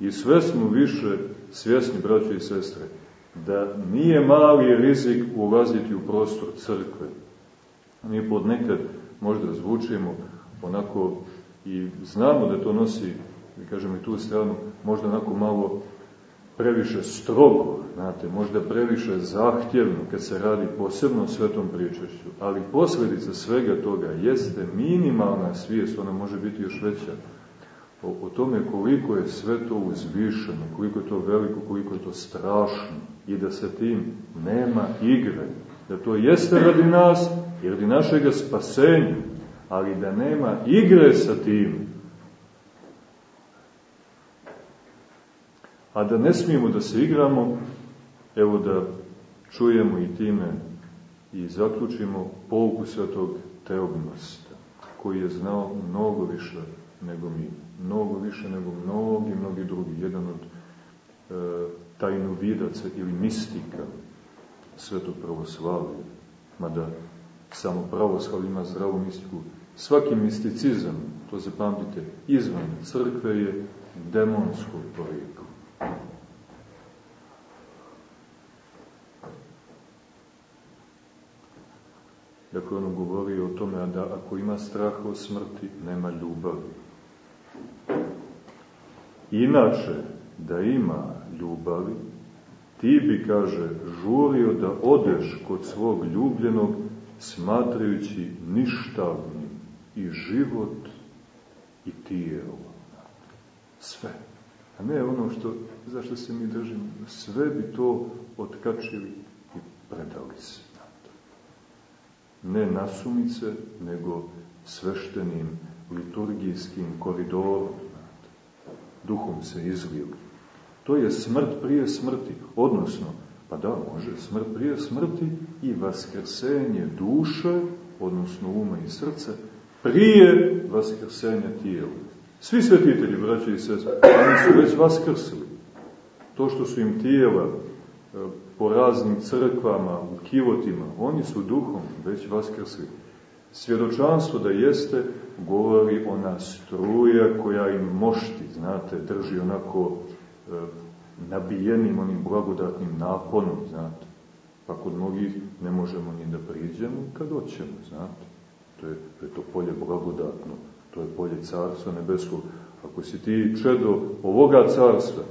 I sve smo više svjesni, braći i sestre, da nije mali rizik ulaziti u prostor crkve. Mi pod nekad možda zvučimo onako i znamo da to nosi, da kažem i tu stranu, možda onako malo previše strogo, znate, možda previše zahtjevno kad se radi posebno o svetom pričešću, ali posledica svega toga jeste minimalna svijest, ona može biti još veća, o, o tome koliko je sve to uzvišeno, koliko je to veliko, koliko je to strašno i da sa tim nema igre, da to jeste radi nas i radi našeg spasenja, ali da nema igre sa tim, A da ne smijemo da se igramo, evo da čujemo i time i zaključimo pouku svetog Teognosta, koji je znao mnogo više nego mi, mnogo više nego mnogi, mnogi drugi, jedan od e, tajnovidaca ili mistika svetog pravoslavlja, mada samo pravoslavlje ima zdravu mistiku. Svaki misticizam, to zapamtite, izvan crkve je demonsko porijeklo. Dakle, ono govori o tome da ako ima straha o smrti, nema ljubavi. Inače, da ima ljubavi, ti bi, kaže, žurio da odeš kod svog ljubljenog, smatrajući ništavnim i život i tijelo. Sve. A ne ono što, zašto se mi držimo, sve bi to otkačili i predali se. Ne nasumice, nego sveštenim liturgijskim koridorom. Duhom se izlili. To je smrt prije smrti, odnosno, pa da, može smrt prije smrti i vaskrsenje duše, odnosno uma i srca, prije vaskrsenja tijela. Svi svetitelji, braći i sest, oni su već vaskrsili. To što su im tijela e, po raznim crkvama, u kivotima, oni su duhom već vaskrsli. Svjedočanstvo da jeste, govori ona struja koja im mošti, znate, drži onako e, nabijenim onim blagodatnim naponom, znate. Pa kod mnogih ne možemo ni da priđemo kad hoćemo, znate. To je, to je to polje blagodatno, to je polje carstva nebeskog. Ako si ti čedo ovoga carstva,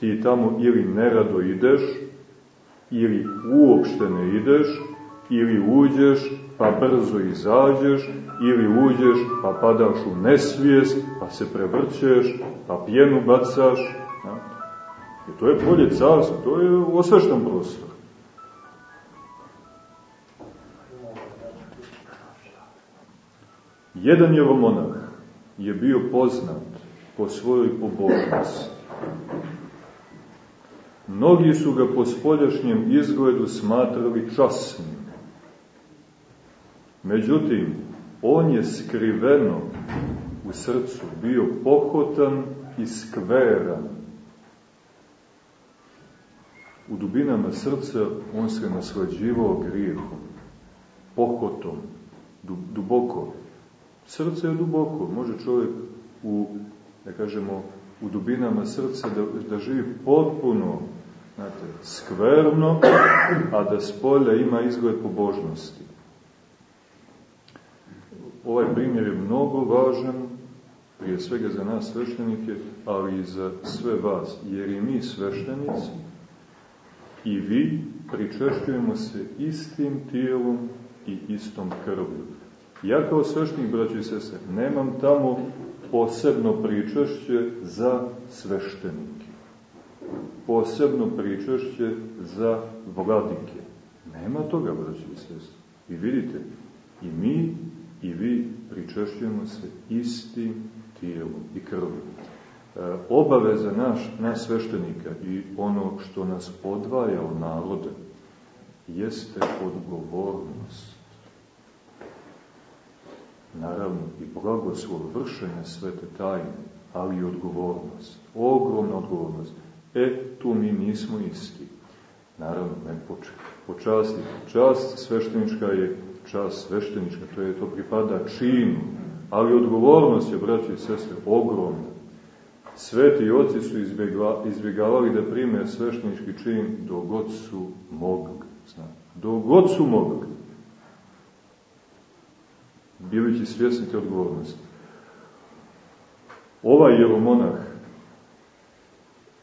ti tamo ili nerado ideš, ili uopšte ne ideš, ili uđeš pa brzo izađeš, ili uđeš pa padaš u nesvijest, pa se prevrćeš, pa pjenu bacaš. I to je polje carstva, to je osveštan prostor. Jedan jevomonah je bio poznat po svojoj pobožnosti. Mnogi su ga po spoljašnjem izgledu smatrali časnim. Međutim, on je skriveno u srcu bio pohotan i skveran. U dubinama srca on se naslađivao grijehom, pohotom, duboko. Srce je duboko, može čovjek u, da kažemo, u dubinama srca da, da živi potpuno znate, skverno, a da s ima izgled pobožnosti. Ovaj primjer je mnogo važan, prije svega za nas sveštenike, ali i za sve vas, jer i mi sveštenici i vi pričešćujemo se istim tijelom i istom krvlju. Ja kao sveštenik, braći i sese, nemam tamo posebno pričešće za sveštenike. Posebno pričešće za vladike. Nema toga, braći i sese. I vidite, i mi i vi pričešćujemo se istim tijelom i krvom. E, obaveza naš, nas sveštenika i ono što nas odvaja od naroda jeste odgovornost. Naravno i blagoslov vršenja svete tajne, ali i odgovornost. Ogromna odgovornost. E, tu mi nismo isti. Naravno, ne po časti. Čast sveštenička je čast sveštenička, to je to pripada činu, ali odgovornost je, braći i sestre, ogromna. Sveti oci su izbjegavali da prime sveštenički čin dogod su mogli. Znači, dogod su mogli. Bilići svjesni te odgovornosti. Ovaj jeromonah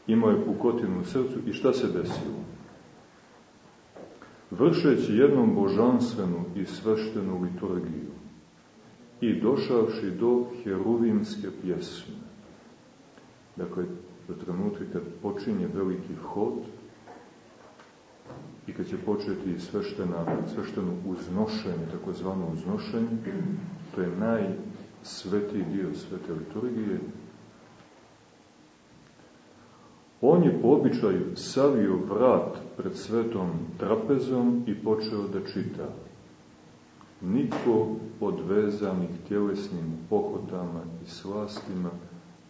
imao je pukotinu u srcu i šta se desilo? vršeći jednom božanstvenu i sveštenu liturgiju i došavši do heruvimske pjesme. Dakle, do trenutka kad počinje veliki hod i kad će početi sveštena, svešteno uznošenje, takozvano uznošenje, to je najsvetiji dio svete liturgije, On je po običaju savio vrat pred svetom trapezom i počeo da čita. Niko od vezanih tjelesnim pohotama i slastima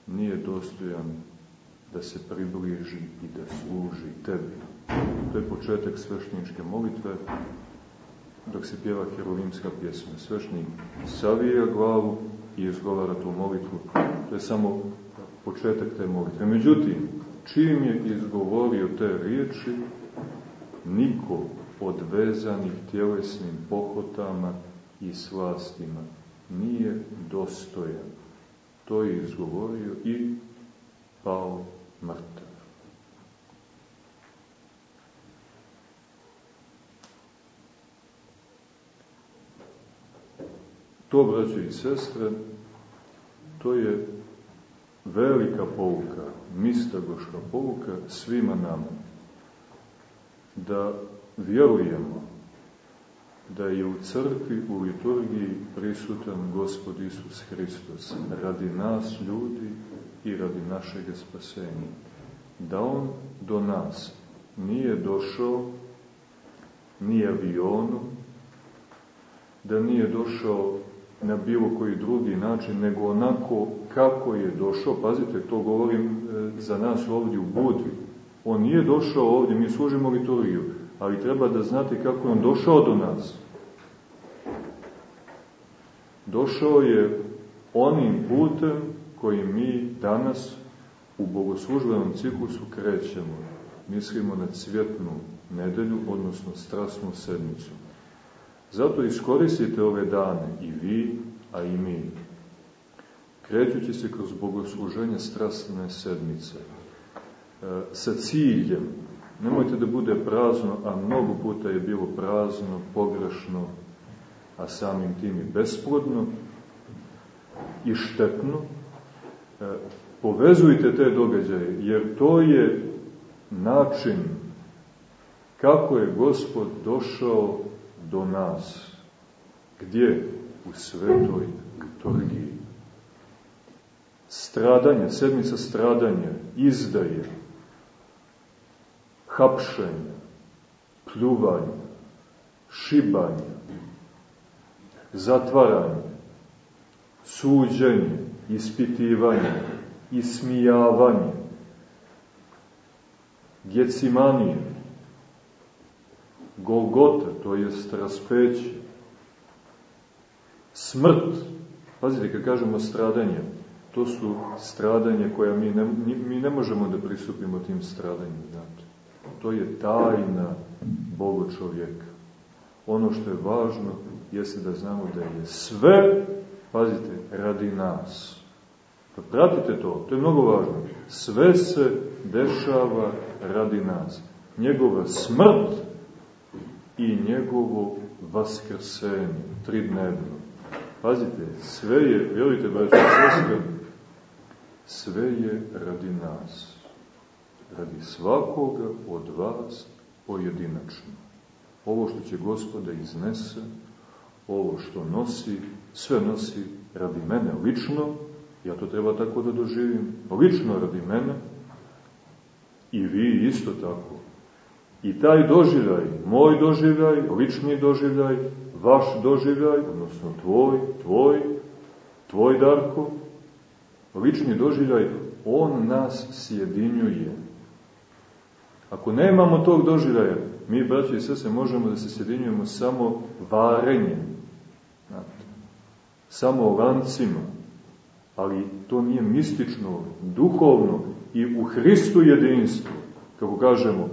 nije dostojan da se približi i da služi tebi. To je početak svešteničke molitve, dok se pjeva herolimska pjesma. Svešnik savija glavu i izgovara tu molitvu. To je samo početak te molitve. Međutim, čim je izgovorio te riječi, niko od vezanih tjelesnim pohotama i slastima nije dostojan. To je izgovorio i pao mrtav. To, braće i sestre, to je velika pouka, mistagoška pouka svima nama. Da vjerujemo da je u crkvi, u liturgiji prisutan Gospod Isus Hristos radi nas ljudi i radi našeg spasenja. Da On do nas nije došao ni avionom, da nije došao na bilo koji drugi način, nego onako kako je došao, pazite, to govorim e, za nas ovdje u Budvi, on nije došao ovdje, mi služimo liturgiju, ali treba da znate kako je on došao do nas. Došao je onim putem koji mi danas u bogoslužbenom ciklusu krećemo, mislimo na cvjetnu nedelju, odnosno strasnu sedmicu. Zato iskoristite ove dane i vi, a i mi, krećući se kroz bogosluženje strasne sedmice, e, sa ciljem, nemojte da bude prazno, a mnogo puta je bilo prazno, pogrešno, a samim tim i besplodno i štetno, e, povezujte te događaje, jer to je način kako je Gospod došao do nas. Gdje? U svetoj liturgiji. Stradanje, sedmica stradanja, izdaje, hapšenja, pljuvanja, šibanja, zatvaranje, suđenje, ispitivanje, ismijavanje, Gecimanije, Golgota, to je raspeće, smrt, pazite kad kažemo stradanje, to su stradanje koja mi ne, mi ne možemo da pristupimo tim stradanjima, znate. To je tajna Boga čovjeka. Ono što je važno jeste da znamo da je sve, pazite, radi nas. Pa pratite to, to je mnogo važno. Sve se dešava radi nas. Njegova smrt i njegovo vaskrsenje, tridnevno. Pazite, sve je, vjerujte, braće i sve je radi nas. Radi svakoga od vas pojedinačno. Ovo što će gospoda iznese, ovo što nosi, sve nosi radi mene lično, ja to treba tako da doživim, lično radi mene, i vi isto tako. I taj doživljaj, moj doživljaj, lični doživljaj, vaš doživljaj, odnosno tvoj, tvoj, tvoj Darko, lični doživljaj, on nas sjedinjuje. Ako nemamo tog doživljaja, mi, braći i sese, možemo da se sjedinjujemo samo varenjem, samo lancima, ali to nije mistično, duhovno i u Hristu jedinstvo, kako kažemo,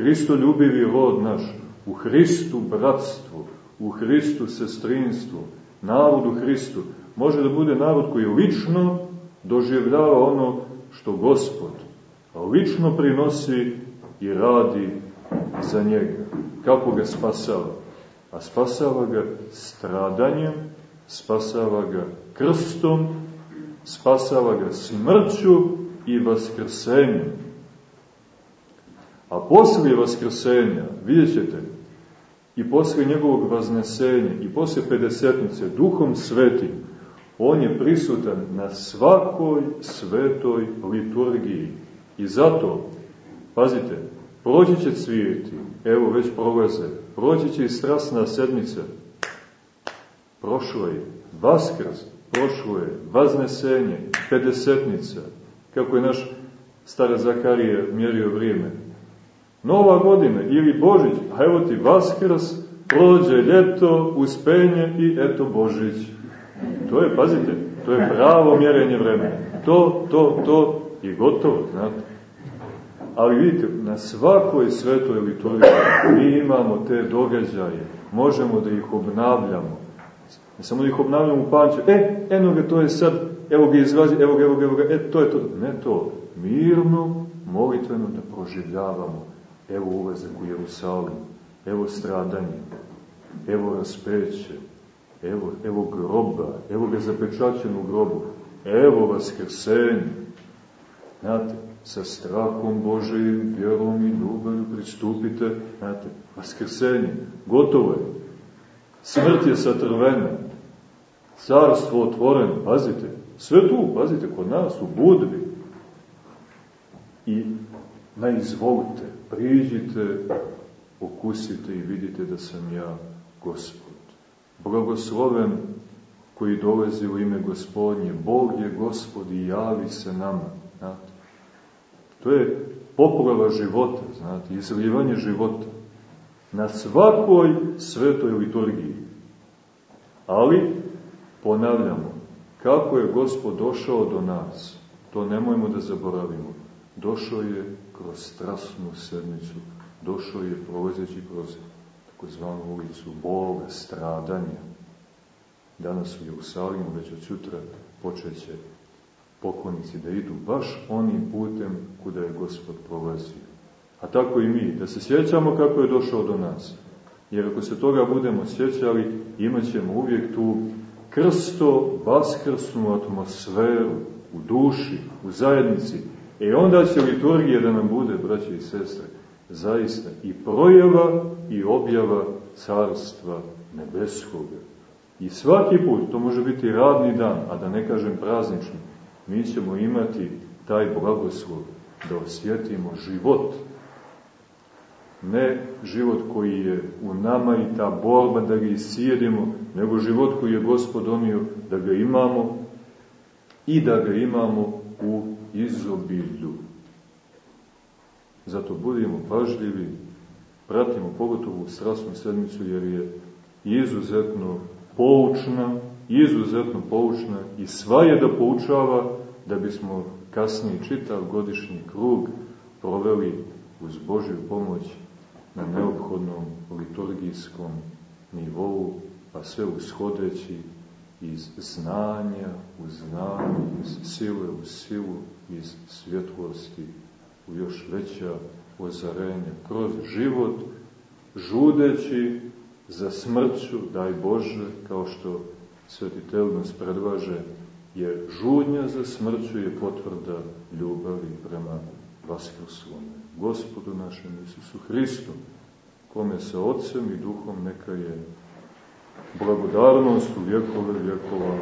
Hristo ljubivi rod naš, u Hristu bratstvo, u Hristu sestrinstvo, narod u Hristu, može da bude narod koji lično doživljava ono što Gospod lično prinosi i radi za njega. Kako ga spasava? A spasava ga stradanjem, spasava ga krstom, spasava ga smrću i vaskrsenjem. A poslije vaskrsenja, vidjet ćete, i poslije njegovog vaznesenja, i poslije pedesetnice, duhom svetim, on je prisutan na svakoj svetoj liturgiji. I zato, pazite, proći će cvijeti, evo već prolaze, proći će i strasna sedmica, prošlo je, vaskrs, prošlo je, vaznesenje, pedesetnica, kako je naš stara Zakarije mjerio vrijeme. Nova godina ili Božić, a evo ti Vaskrs, prođe ljeto, uspenje i eto Božić. To je, pazite, to je pravo mjerenje vremena. To, to, to i gotovo, znate. Ali vidite, na svakoj svetoj liturgiji mi imamo te događaje, možemo da ih obnavljamo. Ne samo da ih obnavljamo u panče, e, eno ga, to je sad, evo ga izrazi, evo ga, evo ga, evo ga, e, to je to. Ne to, mirno, molitveno da proživljavamo. Evo ulazak u Jerusalim, evo stradanje, evo raspeće, evo, evo groba, evo ga zapečaćen u grobu, evo vaskrsenje. Znate, sa strahom Božijim, vjerom i ljubavlju pristupite, znate, vaskrsenje, gotovo je. Smrt je satrvena, carstvo otvoreno, pazite, sve tu, pazite, kod nas u Budvi. I naizvolite, priđite, okusite i vidite da sam ja gospod. Blagosloven koji dolazi u ime gospodnje. Bog je gospod i javi se nama. Znate. To je poprava života, znate, izljevanje života. Na svakoj svetoj liturgiji. Ali, ponavljamo, kako je gospod došao do nas? To nemojmo da zaboravimo. Došao je kroz strasnu sedmicu, došao je prolazeći kroz takozvanu ulicu boga, stradanja. Danas u Jerusalimu, već od sutra, počeće poklonici da idu baš onim putem kuda je Gospod prolazio. A tako i mi, da se sjećamo kako je došao do nas. Jer ako se toga budemo sjećali, imat ćemo uvijek tu krsto vaskrsnu atmosferu u duši, u zajednici. E onda će liturgija da nam bude, braće i sestre, zaista i projeva i objava carstva nebeskoga. I svaki put, to može biti radni dan, a da ne kažem praznični, mi ćemo imati taj blagoslov da osjetimo život. Ne život koji je u nama i ta borba da ga isijedimo, nego život koji je Gospod donio da ga imamo i da ga imamo u izobilju. Zato budemo pažljivi, pratimo pogotovo strasnu sedmicu jer je izuzetno poučna, izuzetno poučna i sva je da poučava da bismo kasnije čitav godišnji krug proveli uz Božju pomoć na neophodnom liturgijskom nivou, pa sve ushodeći iz znanja u znanje, iz sile u silu, iz svjetlosti u još veća ozarenja, kroz život, žudeći za smrću, daj Bože, kao što Sveti Teodnos predlaže, jer žudnja za smrću je potvrda ljubavi prema Vaskrslome. Gospodu našem Isusu Hristu, kome sa Otcem i Duhom neka je blagodarnost u vjekove vjekova.